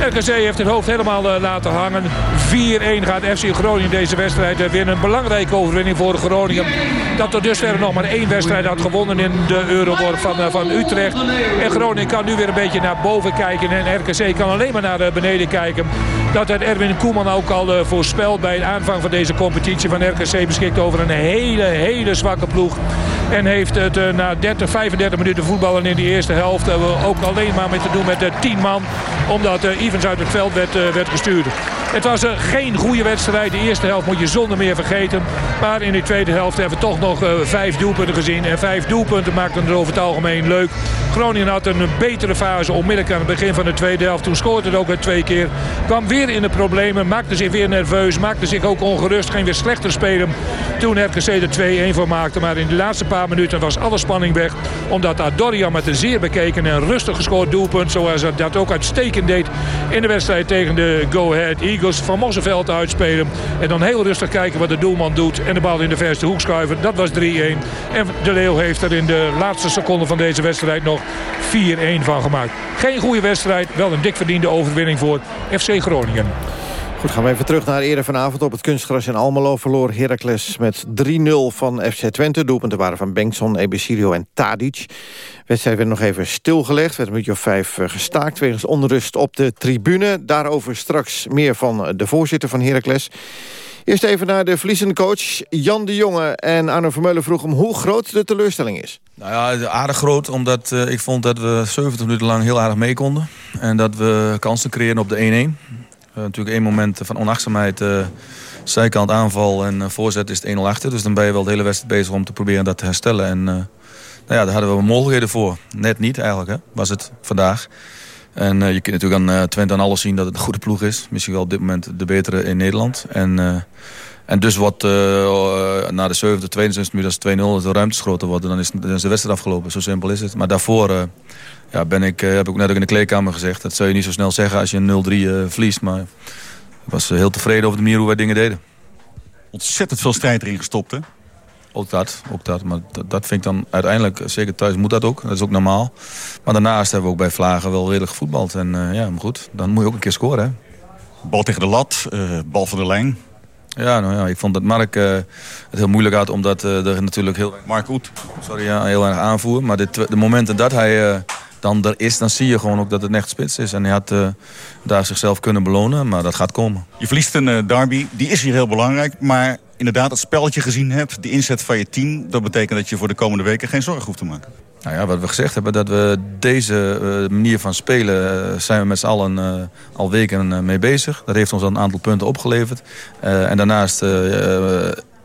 RKC heeft het hoofd helemaal laten hangen. 4-1 gaat FC Groningen deze wedstrijd winnen. Een belangrijke overwinning voor Groningen. Dat tot dusver nog maar één wedstrijd had gewonnen in de Euroborg van, van Utrecht. En Groningen kan nu weer een beetje naar boven kijken. En RKC kan alleen maar naar beneden kijken. Dat had Erwin Koeman ook al voorspeld bij de aanvang van deze competitie. Van RKC beschikt over een hele, hele zwakke ploeg. En heeft het uh, na 30, 35 minuten voetballen in de eerste helft... Uh, ook alleen maar met te doen met uh, 10 man. Omdat Evans uit het veld werd, werd gestuurd. Het was geen goede wedstrijd. De eerste helft moet je zonder meer vergeten. Maar in de tweede helft hebben we toch nog vijf doelpunten gezien. En vijf doelpunten maakten het over het algemeen leuk. Groningen had een betere fase onmiddellijk aan het begin van de tweede helft. Toen scoorde het ook weer twee keer. Kwam weer in de problemen. Maakte zich weer nerveus. Maakte zich ook ongerust. Ging weer slechter spelen. Toen RKC er 2-1 voor maakte. Maar in de laatste paar minuten was alle spanning weg. Omdat daar Dorian met een zeer bekeken en rustig gescoord doelpunt. Zoals hij dat ook uitstekend deed in de wedstrijd tegen de Go Ahead Eagles. Van Mosselveld uitspelen. En dan heel rustig kijken wat de doelman doet. En de bal in de verste hoek schuiven. Dat was 3-1. En De Leeuw heeft er in de laatste seconde van deze wedstrijd nog 4-1 van gemaakt. Geen goede wedstrijd. Wel een dik verdiende overwinning voor FC Groningen. Goed, gaan we even terug naar eerder vanavond op het kunstgras in Almelo. Verloor Heracles met 3-0 van FC Twente. Doelpunten waren van Bengtson, Ebesirio en Tadic. De wedstrijd werd nog even stilgelegd. Werd een minuutje of vijf eh, gestaakt wegens onrust op de tribune. Daarover straks meer van de voorzitter van Heracles. Eerst even naar de verliezende coach Jan de Jonge. En Arno Vermeulen vroeg hem hoe groot de teleurstelling is. Nou ja, aardig groot, omdat uh, ik vond dat we 70 minuten lang heel aardig mee konden. En dat we kansen creëren op de 1-1. Uh, natuurlijk één moment van onachtzaamheid. Uh, zijkant aanval en uh, voorzet is het 1-0 achter. Dus dan ben je wel de hele wedstrijd bezig om te proberen dat te herstellen. En nou ja, daar hadden we mogelijkheden voor. Net niet eigenlijk, hè, was het vandaag. En je kunt natuurlijk aan Twente aan alles zien dat het een goede ploeg is. Misschien wel op dit moment de betere in Nederland. En, en dus wat na de 7e, 72 minuut als 2-0 de ruimtes groter worden... Dan is, dan is de wedstrijd afgelopen. Zo simpel is het. Maar daarvoor ja, ben ik, uh, heb ik net ook in de kleedkamer gezegd. Dat zou je niet zo snel zeggen als je een 0-3 uh, verliest. Maar ik was uh, heel tevreden over de manier hoe wij dingen deden. Ontzettend veel strijd erin gestopt, hè? Ook dat, ook dat. Maar dat, dat vind ik dan uiteindelijk, zeker thuis moet dat ook. Dat is ook normaal. Maar daarnaast hebben we ook bij Vlagen wel redelijk gevoetbald. En ja, maar goed, dan moet je ook een keer scoren, hè? Bal tegen de lat, bal van de lijn. Ja, nou ja, ik vond dat Mark uh, het heel moeilijk had, omdat er natuurlijk heel... Mark Oet. Sorry, ja, heel erg aanvoer. Maar dit, de momenten dat hij dan er is, dan zie je gewoon ook dat het echt spits is. En hij had daar zichzelf kunnen belonen, maar dat gaat komen. Je verliest een derby, die is hier heel belangrijk. Maar inderdaad, het spelletje gezien hebt, de inzet van je team... dat betekent dat je voor de komende weken geen zorgen hoeft te maken. Nou ja, wat we gezegd hebben, dat we deze uh, manier van spelen... Uh, zijn we met z'n allen uh, al weken mee bezig. Dat heeft ons al een aantal punten opgeleverd. en daarnaast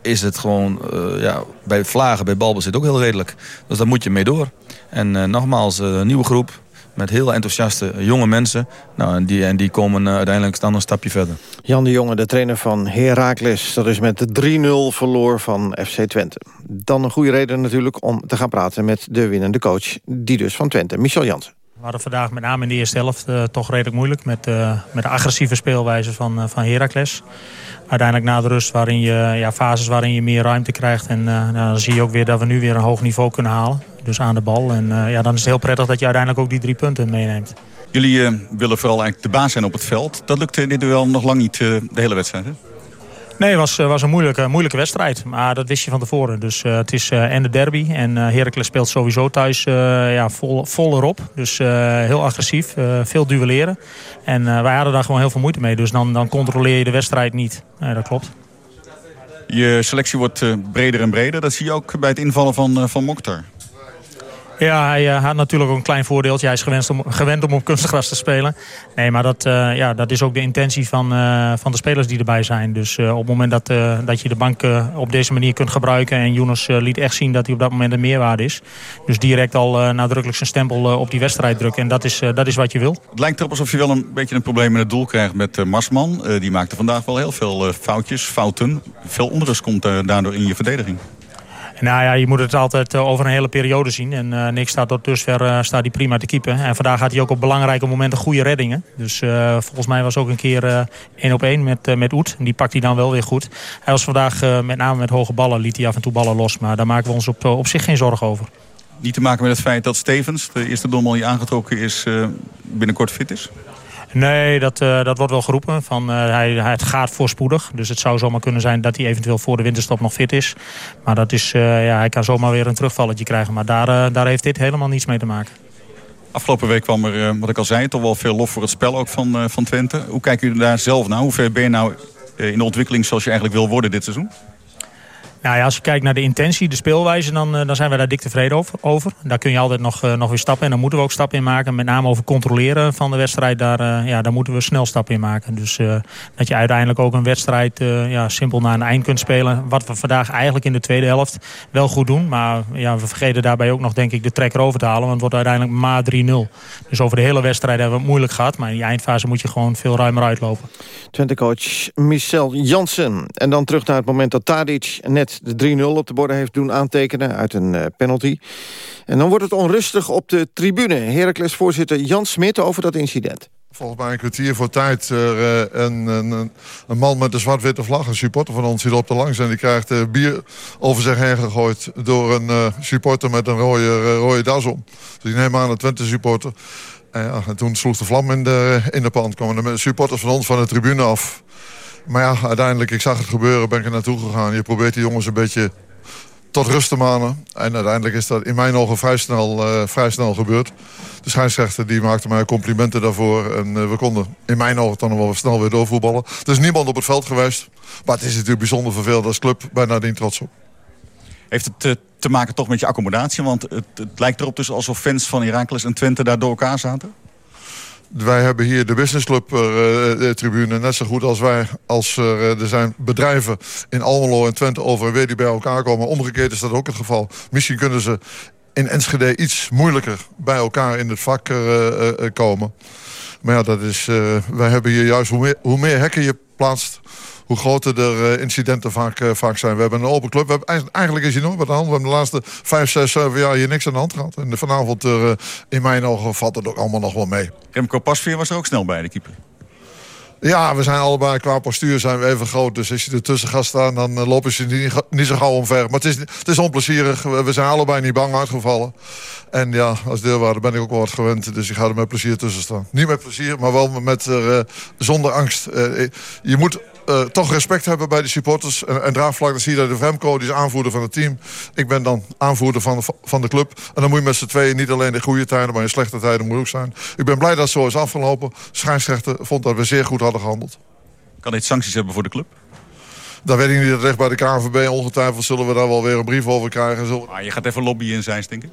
is het gewoon ja, bij vlagen, bij balbezit ook heel redelijk. Dus daar moet je mee door. En nogmaals, een nieuwe groep, met heel enthousiaste jonge mensen. Nou, en, die, en die komen uh, uiteindelijk dan een stapje verder. Jan de Jonge, de trainer van Heracles. Dat is met de 3-0 verloor van FC Twente. Dan een goede reden natuurlijk om te gaan praten met de winnende coach. Die dus van Twente, Michel Jansen. We hadden vandaag met name in de eerste helft uh, toch redelijk moeilijk... met, uh, met de agressieve speelwijze van, uh, van Heracles. Uiteindelijk na de rust, waarin je, ja, fases waarin je meer ruimte krijgt... en nou, dan zie je ook weer dat we nu weer een hoog niveau kunnen halen. Dus aan de bal. En ja, dan is het heel prettig dat je uiteindelijk ook die drie punten meeneemt. Jullie willen vooral eigenlijk de baas zijn op het veld. Dat lukte in dit duel nog lang niet de hele wedstrijd, hè? Nee, het was, was een moeilijke, moeilijke wedstrijd. Maar dat wist je van tevoren. Dus uh, het is uh, en de derby. En uh, Heracles speelt sowieso thuis ja, vol, vol erop. Dus heel agressief. veel duelleren. En wij hadden daar gewoon heel veel moeite mee. Dus dan, dan controleer je de wedstrijd niet. Nee, dat klopt. Je selectie wordt breder en breder. Dat zie je ook bij het invallen van, van Mokhtar. Ja, hij uh, had natuurlijk ook een klein voordeeltje. Hij is gewend om, gewend om op kunstgras te spelen. Nee, maar dat, uh, ja, dat is ook de intentie van, uh, van de spelers die erbij zijn. Dus op het moment dat, dat je de bank op deze manier kunt gebruiken... en Jonas liet echt zien dat hij op dat moment een meerwaarde is. Dus direct al nadrukkelijk zijn stempel op die wedstrijd drukken. En dat is, dat is wat je wil. Het lijkt erop alsof je wel een beetje een probleem met het doel krijgt met Marsman. die maakte vandaag wel heel veel foutjes, fouten. Veel onrust komt daardoor in je verdediging. Nou ja, je moet het altijd uh, over een hele periode zien. En uh, Nick staat tot dusver uh, staat hij prima te keepen. En vandaag had hij ook op belangrijke momenten goede reddingen. Dus volgens mij was ook een keer één op één met, met Oet. En die pakt hij dan wel weer goed. Hij was vandaag met name met hoge ballen, liet hij af en toe ballen los. Maar daar maken we ons op, op zich geen zorgen over. Niet te maken met het feit dat Stevens, de eerste doelman die aangetrokken is, binnenkort fit is? Nee, dat, uh, dat wordt wel geroepen. Van, uh, hij, het gaat voorspoedig. Dus het zou zomaar kunnen zijn dat hij eventueel voor de winterstop nog fit is. Maar dat is, uh, ja, hij kan zomaar weer een terugvalletje krijgen. Maar daar, daar heeft dit helemaal niets mee te maken. Afgelopen week kwam er, wat ik al zei, toch wel veel lof voor het spel ook van, van Twente. Hoe kijken jullie daar zelf naar? Hoe ver ben je nou in de ontwikkeling zoals je eigenlijk wil worden dit seizoen? Nou ja, als je kijkt naar de intentie, de speelwijze, dan, eh, dan zijn we daar dik tevreden over. Daar kun je altijd nog, uh, nog weer stappen en daar moeten we ook stappen in maken. Met name over controleren van de wedstrijd, daar, uh, ja, daar moeten we snel stappen in maken. Dus dat je uiteindelijk ook een wedstrijd ja, simpel naar een eind kunt spelen. Wat we vandaag eigenlijk in de tweede helft wel goed doen. Maar ja, we vergeten daarbij ook nog denk ik de trekker over te halen. Want het wordt uiteindelijk maar 3-0. Dus over de hele wedstrijd hebben we het moeilijk gehad. Maar in die eindfase moet je gewoon veel ruimer uitlopen. Twente-coach Michel Jansen. En dan terug naar het moment dat Tadic net de 3-0 op de borden heeft doen aantekenen uit een uh, penalty. En dan wordt het onrustig op de tribune. Heracles-voorzitter Jan Smit over dat incident. Volgens mij een kwartier voor tijd uh, een, een, een, man met een zwart-witte vlag, een supporter van ons, die loopt er langs en die krijgt bier over zich heen gegooid door een supporter met een rode, rode das om. Dus ik neem aan een Twente supporter. En, toen sloeg de vlam in de, in de pand. Kwamen de supporters van ons van de tribune af. Maar ja, uiteindelijk, ik zag het gebeuren, ben ik er naartoe gegaan. Je probeert die jongens een beetje tot rust te manen. En uiteindelijk is dat in mijn ogen vrij snel, uh, vrij snel gebeurd. De scheidsrechter die maakte mij complimenten daarvoor. En uh, we konden in mijn ogen dan wel snel weer doorvoetballen. Er is niemand op het veld geweest. Maar het is natuurlijk bijzonder vervelend als club. Bij nadien trots op. Heeft het uh, te maken toch met je accommodatie? Want het, het lijkt erop dus alsof fans van Heracles en Twente daar door elkaar zaten? Wij hebben hier de businessclub uh, tribune net zo goed als wij. Als er, er zijn bedrijven in Almelo en Twente over en weer die bij elkaar komen. Omgekeerd is dat ook het geval. Misschien kunnen ze in Enschede iets moeilijker bij elkaar in het vak komen. Maar ja, dat is, wij hebben hier juist hoe meer, hoe meer hekken je plaatst hoe groter de incidenten vaak, vaak zijn. We hebben een open club. We hebben, eigenlijk is hier nooit wat aan de hand. We hebben de laatste vijf, zes, zeven jaar hier niks aan de hand gehad. En vanavond, uh, in mijn ogen, valt het ook allemaal nog wel mee. Remco Pasveer was er ook snel bij, de keeper. Ja, we zijn allebei qua postuur zijn we even groot. Dus als je ertussen gaat staan, dan lopen ze niet, niet zo gauw omver. Maar het is, het is onplezierig. We zijn allebei niet bang uitgevallen. En ja, als deelwaarder ben ik ook wel wat gewend. Dus ik ga er met plezier tussen staan. Niet met plezier, maar wel met, uh, zonder angst. Uh, je moet uh, toch respect hebben bij de supporters. En, en draagvlak, dan zie je dat de Remco, die is aanvoerder van het team. Ik ben dan aanvoerder van de, van de club. En dan moet je met z'n tweeën niet alleen in goede tijden... maar in slechte tijden moet ook zijn. Ik ben blij dat het zo is afgelopen. Schijnsrechter vond dat we zeer goed hadden gehandeld. Kan dit sancties hebben voor de club? Dat weet ik niet. Dat recht bij de KNVB. Ongetwijfeld zullen we daar wel weer een brief over krijgen. Maar je gaat even lobbyen in zijn, denk ik.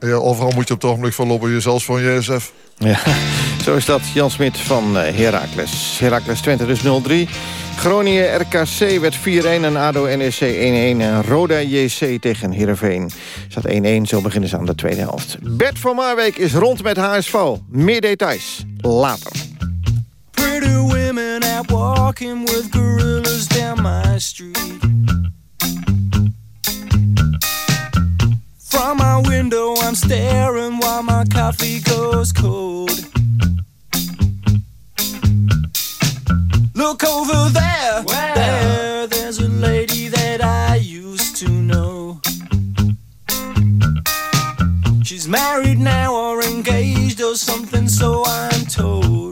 Ja, overal moet je op het ogenblik van lobbyen, zelfs van JSF. Ja, zo is dat. Jan Smit van uh, Heracles. Heracles Twente dus 0-3. Groningen RKC werd 4-1 en ADO NEC 1-1. En Roda JC tegen Heerenveen. Staat 1-1, zo beginnen ze aan de tweede helft. Bert van Marwijk is rond met HSV. Meer details later. Pretty women out walking with gorillas down my street. From my window I'm staring while my coffee goes cold. Look over there, wow. there, there's a lady that I used to know. She's married now or engaged or something, so I'm told.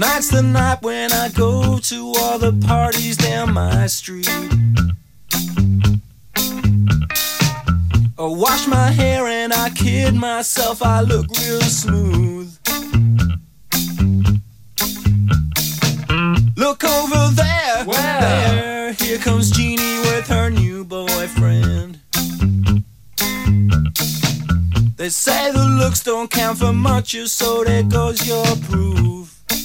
Tonight's the night when I go to all the parties down my street. I wash my hair and I kid myself, I look real smooth. Look over there, Wow. there, here comes Jeannie with her new boyfriend. They say the looks don't count for much, so there goes your proof.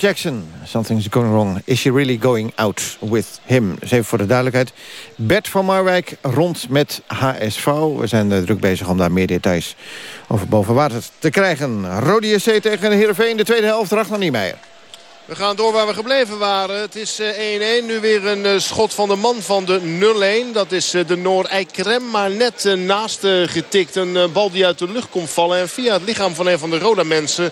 Jackson, something's going wrong. Is she really going out with him? Dus even voor de duidelijkheid. Bert van Marwijk rond met HSV. We zijn eh, druk bezig om daar meer details over boven water te krijgen. Rode JC tegen Heerenveen, de tweede helft, Ragnar Niemeyer. We gaan door waar we gebleven waren. Het is eh, 1-1. Nu weer een eh, schot van de man van de 0-1. Dat is eh, de Noor Eikrem. Maar net eh, naast eh, getikt. Een eh, bal die uit de lucht komt vallen. En via het lichaam van een van de Roda mensen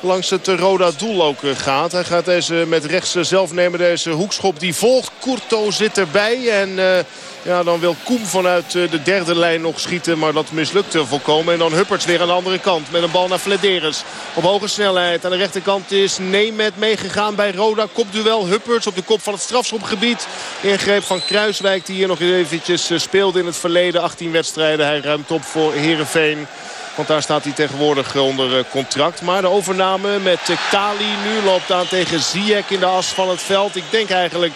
langs het Roda doel ook eh, gaat. Hij gaat deze met rechts eh, zelf nemen. Deze hoekschop die volgt. Courto zit erbij. En eh, ja, dan wil Koem vanuit de derde lijn nog schieten. Maar dat mislukt volkomen. En dan Hupperts weer aan de andere kant. Met een bal naar Flederis. Op hoge snelheid. Aan de rechterkant is Nemet meegegaan bij Roda. Kopduel Hupperts op de kop van het strafschopgebied. Ingreep van Kruiswijk die hier nog eventjes speelde in het verleden. 18 wedstrijden. Hij ruimt op voor Heerenveen. Want daar staat hij tegenwoordig onder eh, contract. Maar de overname met eh, Kali nu loopt aan tegen Ziyech in de as van het veld. Ik denk eigenlijk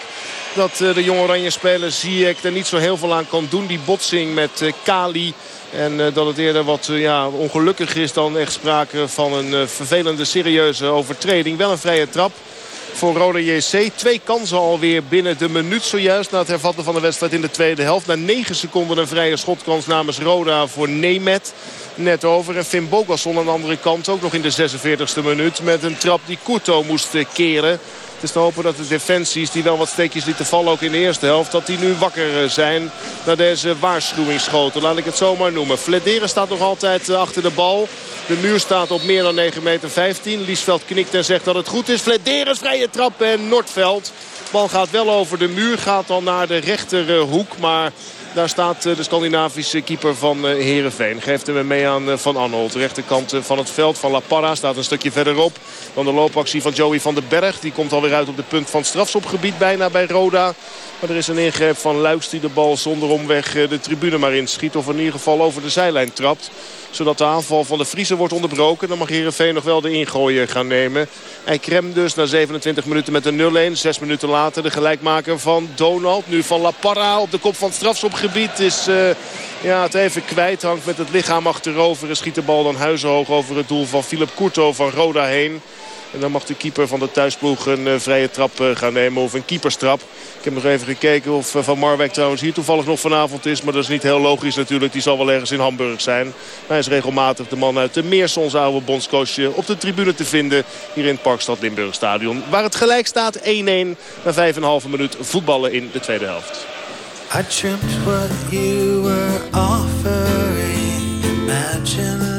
dat eh, de jonge oranje speler Ziyech er niet zo heel veel aan kan doen. Die botsing met eh, Kali. En eh, dat het eerder wat eh, ja, ongelukkig is dan echt sprake van een eh, vervelende serieuze overtreding. Wel een vrije trap voor Roda JC. Twee kansen alweer binnen de minuut zojuist. Na het hervatten van de wedstrijd in de tweede helft. Na negen seconden een vrije schotkans namens Roda voor Nemet. Net over. En Finn Bogasson aan de andere kant ook nog in de 46e minuut. Met een trap die Kurto moest eh, keren. Het is te hopen dat de defensies die wel wat steekjes lieten vallen ook in de eerste helft. Dat die nu wakker eh, zijn naar deze waarschuwingsschoten. Laat ik het zomaar noemen. Flederen staat nog altijd eh, achter de bal. De muur staat op meer dan 9 meter 15. Liesveld knikt en zegt dat het goed is. Flederen vrije trap en Noordveld. Bal gaat wel over de muur. Gaat dan naar de rechterhoek. Maar daar staat eh, de Scandinavische keeper van eh, Heerenveen. Geeft hem mee aan eh, Van Arnold. Rechterkant van het veld van La Parra staat een stukje verderop. Dan de loopactie van Joey van den Berg. Die komt alweer uit op de punt van strafschopgebied bijna bij Roda. Maar er is een ingreep van Luiks die de bal zonder omweg de tribune maar inschiet. Of in ieder geval over de zijlijn trapt. Zodat de aanval van de Friese wordt onderbroken. Dan mag Heerenveen nog wel de ingooien gaan nemen. Hij kremt dus na 27 minuten met een 0-1. Zes minuten later de gelijkmaker van Donald. Nu van La Parra op de kop van het strafschopgebied. Is uh, ja, het even kwijt. Hangt met het lichaam achterover. En schiet de bal dan huizenhoog over het doel van Philip Courto van Roda heen. En dan mag de keeper van de thuisploeg een uh, vrije trap uh, gaan nemen. Of een keeperstrap. Ik heb nog even gekeken of uh, Van Marwijk trouwens hier toevallig nog vanavond is. Maar dat is niet heel logisch natuurlijk. Die zal wel ergens in Hamburg zijn. Hij is regelmatig de man uit de Meers, onze oude bondscoachje, op de tribune te vinden. Hier in het Parkstad Limburg Stadion. Waar het gelijk staat 1-1 na 5,5 minuut voetballen in de tweede helft. I what you were offering. Imagine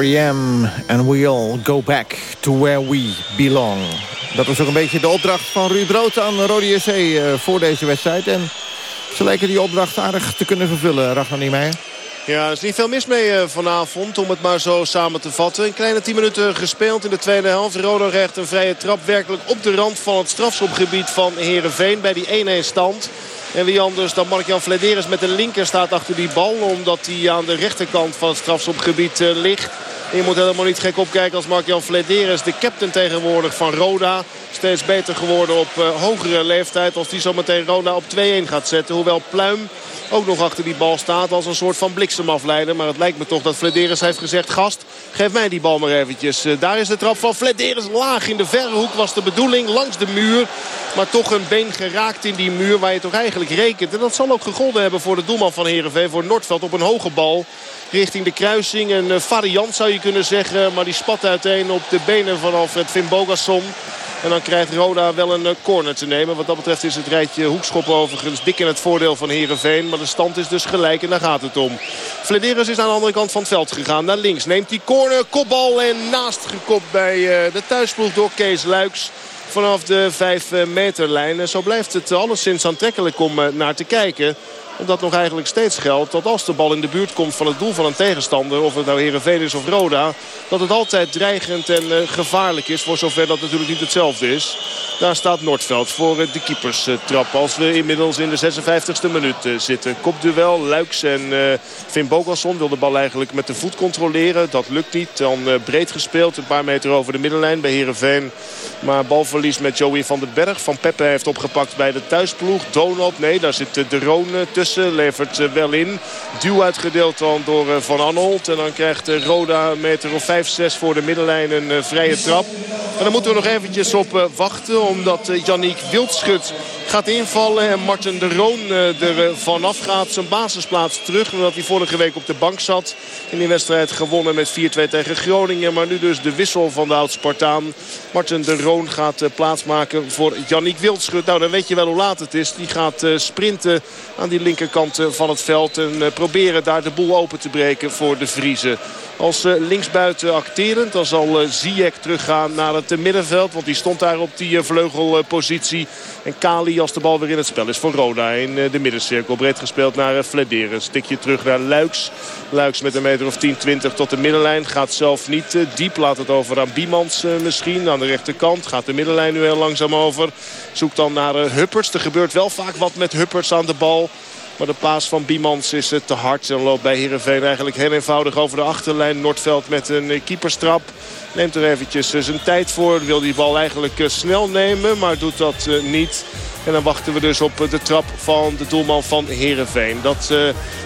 R.E.M. and we all go back to where we belong. Dat was ook een beetje de opdracht van Ruud Brood aan Rode JC eh, voor deze wedstrijd. En ze lijken die opdracht aardig te kunnen vervullen, Ragnar Niemeyer. Ja, er is niet veel mis mee eh, vanavond, om het maar zo samen te vatten. Een kleine 10 minuten gespeeld in de tweede helft. Roda recht een vrije trap werkelijk op de rand van het strafschopgebied van Herenveen bij die 1-1 stand. En wie anders dan Mark-Jan Flederis met de linker staat achter die bal. Omdat hij aan de rechterkant van het strafschopgebied eh, ligt. En je moet helemaal niet gek opkijken als Mark-Jan Flederis, de captain tegenwoordig van Roda. Steeds beter geworden op eh, hogere leeftijd als die zometeen Roda op 2-1 gaat zetten. Hoewel Pluim ook nog achter die bal staat als een soort van bliksemafleider. Maar het lijkt me toch dat Flederis heeft gezegd... gast, geef mij die bal maar eventjes. Eh, daar is de trap van Flederis laag in de verre hoek was de bedoeling. Langs de muur, maar toch een been geraakt in die muur... waar je toch eigenlijk rekent. En dat zal ook gegolden hebben voor de doelman van Heerenveen... voor Noordveld op een hoge bal richting de kruising. Een eh, variant zou je kunnen zeggen. Maar die spat uiteen op de benen van Alfred Finn Bogasson. En dan krijgt Roda wel een eh, corner te nemen. Wat dat betreft is het rijtje hoekschoppen overigens dik in het voordeel van Heerenveen. Maar de stand is dus gelijk en daar gaat het om. Flederis is aan de andere kant van het veld gegaan. Naar links neemt die corner, kopbal en naast gekopt bij eh, de thuisploeg door Kees Luiks. Vanaf de 5 meterlijn. En zo blijft het alleszins aantrekkelijk om eh, naar te kijken omdat nog eigenlijk steeds geldt dat als de bal in de buurt komt van het doel van een tegenstander... of het nou Heerenveen is of Roda... dat het altijd dreigend en eh, gevaarlijk is. Voor zover dat natuurlijk niet hetzelfde is. Daar staat Noordveld voor eh, de keeperstrap. Als we inmiddels in de 56e minuut eh, zitten. Kopduel, Luiks en Finn Bogasson wil de bal eigenlijk met de voet controleren. Dat lukt niet. Dan breed gespeeld. Een paar meter over de middenlijn bij Heerenveen. Maar balverlies met Joey van den Berg. Van Peppe heeft opgepakt bij de thuisploeg. Donald, nee, daar zit de Roon tussen. Levert eh, wel in. Duw uitgedeeld dan door eh, Van Anholt. En dan krijgt eh, Roda een meter of 5-6 voor de middenlijn een vrije trap. En dan moeten we nog eventjes op wachten. Omdat Yannick Wildschut gaat invallen. En Martin de Roon er vanaf gaat. Zijn basisplaats terug. Omdat hij vorige week op de bank zat. In die wedstrijd gewonnen met 4-2 tegen Groningen. Maar nu dus de wissel van de oud-Spartaan. Martin de Roon gaat plaatsmaken voor Yannick Wildschut. Nou, dan weet je wel hoe laat het is. Die gaat sprinten aan die linkerkant van het veld. En proberen daar de boel open te breken voor de Vriezen. Als linksbuiten acterend. Dan zal Ziyech teruggaan naar het middenveld. Want die stond daar op die vleugelpositie. En Kali als de bal weer in het spel is voor Roda. In de middencirkel. Breed gespeeld naar Flederis. Stikje terug naar Luiks. Luiks met een meter of 10, 20 tot de middenlijn. Gaat zelf niet diep. Laat het over aan Biemans misschien. Aan de rechterkant. Gaat de middenlijn nu heel langzaam over. Zoekt dan naar Hupperts. Er gebeurt wel vaak wat met Hupperts aan de bal. Maar de paas van Biemans is te hard. En loopt bij Heerenveen eigenlijk heel eenvoudig over de achterlijn. Noordveld met een keeperstrap. Neemt er eventjes zijn tijd voor. Wil die bal eigenlijk snel nemen. Maar doet dat niet. En dan wachten we dus op de trap van de doelman van Heerenveen. Dat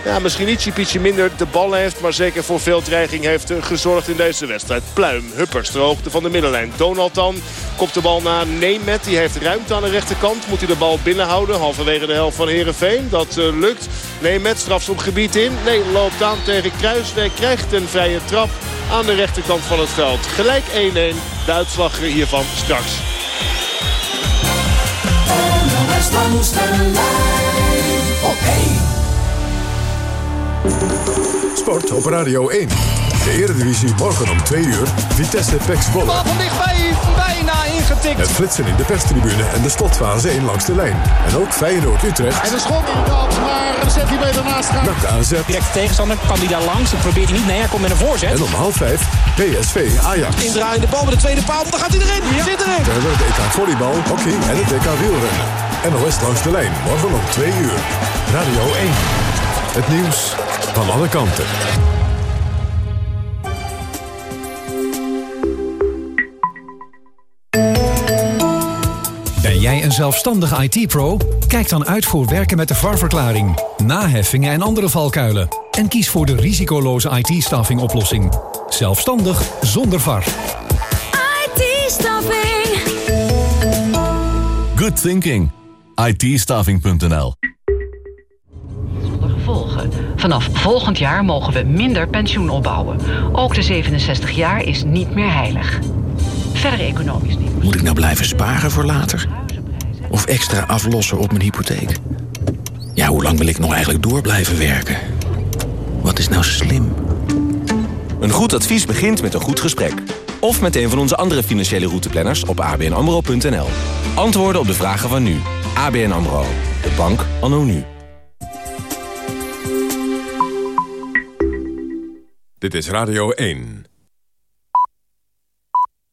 ja, misschien ietsje, ietsje minder de bal heeft. Maar zeker voor veel dreiging heeft gezorgd in deze wedstrijd. Pluim, Huppers, de hoogte van de middenlijn. Donald dan komt de bal naar Nemet. Die heeft ruimte aan de rechterkant. Moet hij de bal binnenhouden. Halverwege de helft van Heerenveen. Dat uh, lukt. Nemet strafschopgebied in. Nee, loopt aan tegen Kruiswijk. Krijgt een vrije trap aan de rechterkant van het veld. Gelijk 1-1. De uitslag hiervan straks. Sport op Radio 1. De Eredivisie morgen om 2 uur. Vitesse Pek Zwolle. Bal van dichtbij, bijna ingetikt. Het flitsen in de perstribune en de slotfase 1 langs de lijn. En ook Feyenoord Utrecht. En de schot inderdaad, maar een centimeter naast gaat. Nak de AZ. Directe tegenstander, kan die daar langs? Dat probeert hij niet. Nee, hij komt met een voorzet. En om half 5 PSV Ajax. Indraaiende bal met de tweede paal. Dan gaat hij erin. Zit erin. We hebben het EK volleybal, hockey en het EK wielrennen. NOS langs de lijn, morgen om 2 uur. Radio 1. Het nieuws van alle kanten. Een zelfstandige IT-pro? Kijk dan uit voor werken met de VAR-verklaring, naheffingen en andere valkuilen. En kies voor de risicoloze IT-staffing oplossing. Zelfstandig zonder VAR. IT-staffing. Good thinking. itstaffing.nl Zonder gevolgen. Vanaf volgend jaar mogen we minder pensioen opbouwen. Ook de 67 jaar is niet meer heilig. Verder economisch niet. Moet ik nou blijven sparen voor later? Of extra aflossen op mijn hypotheek? Ja, hoe lang wil ik nog eigenlijk door blijven werken? Wat is nou slim? Een goed advies begint met een goed gesprek. Of met een van onze andere financiële routeplanners op abnamro.nl. Antwoorden op de vragen van nu. ABN AMRO. De bank anno nu. Dit is Radio 1.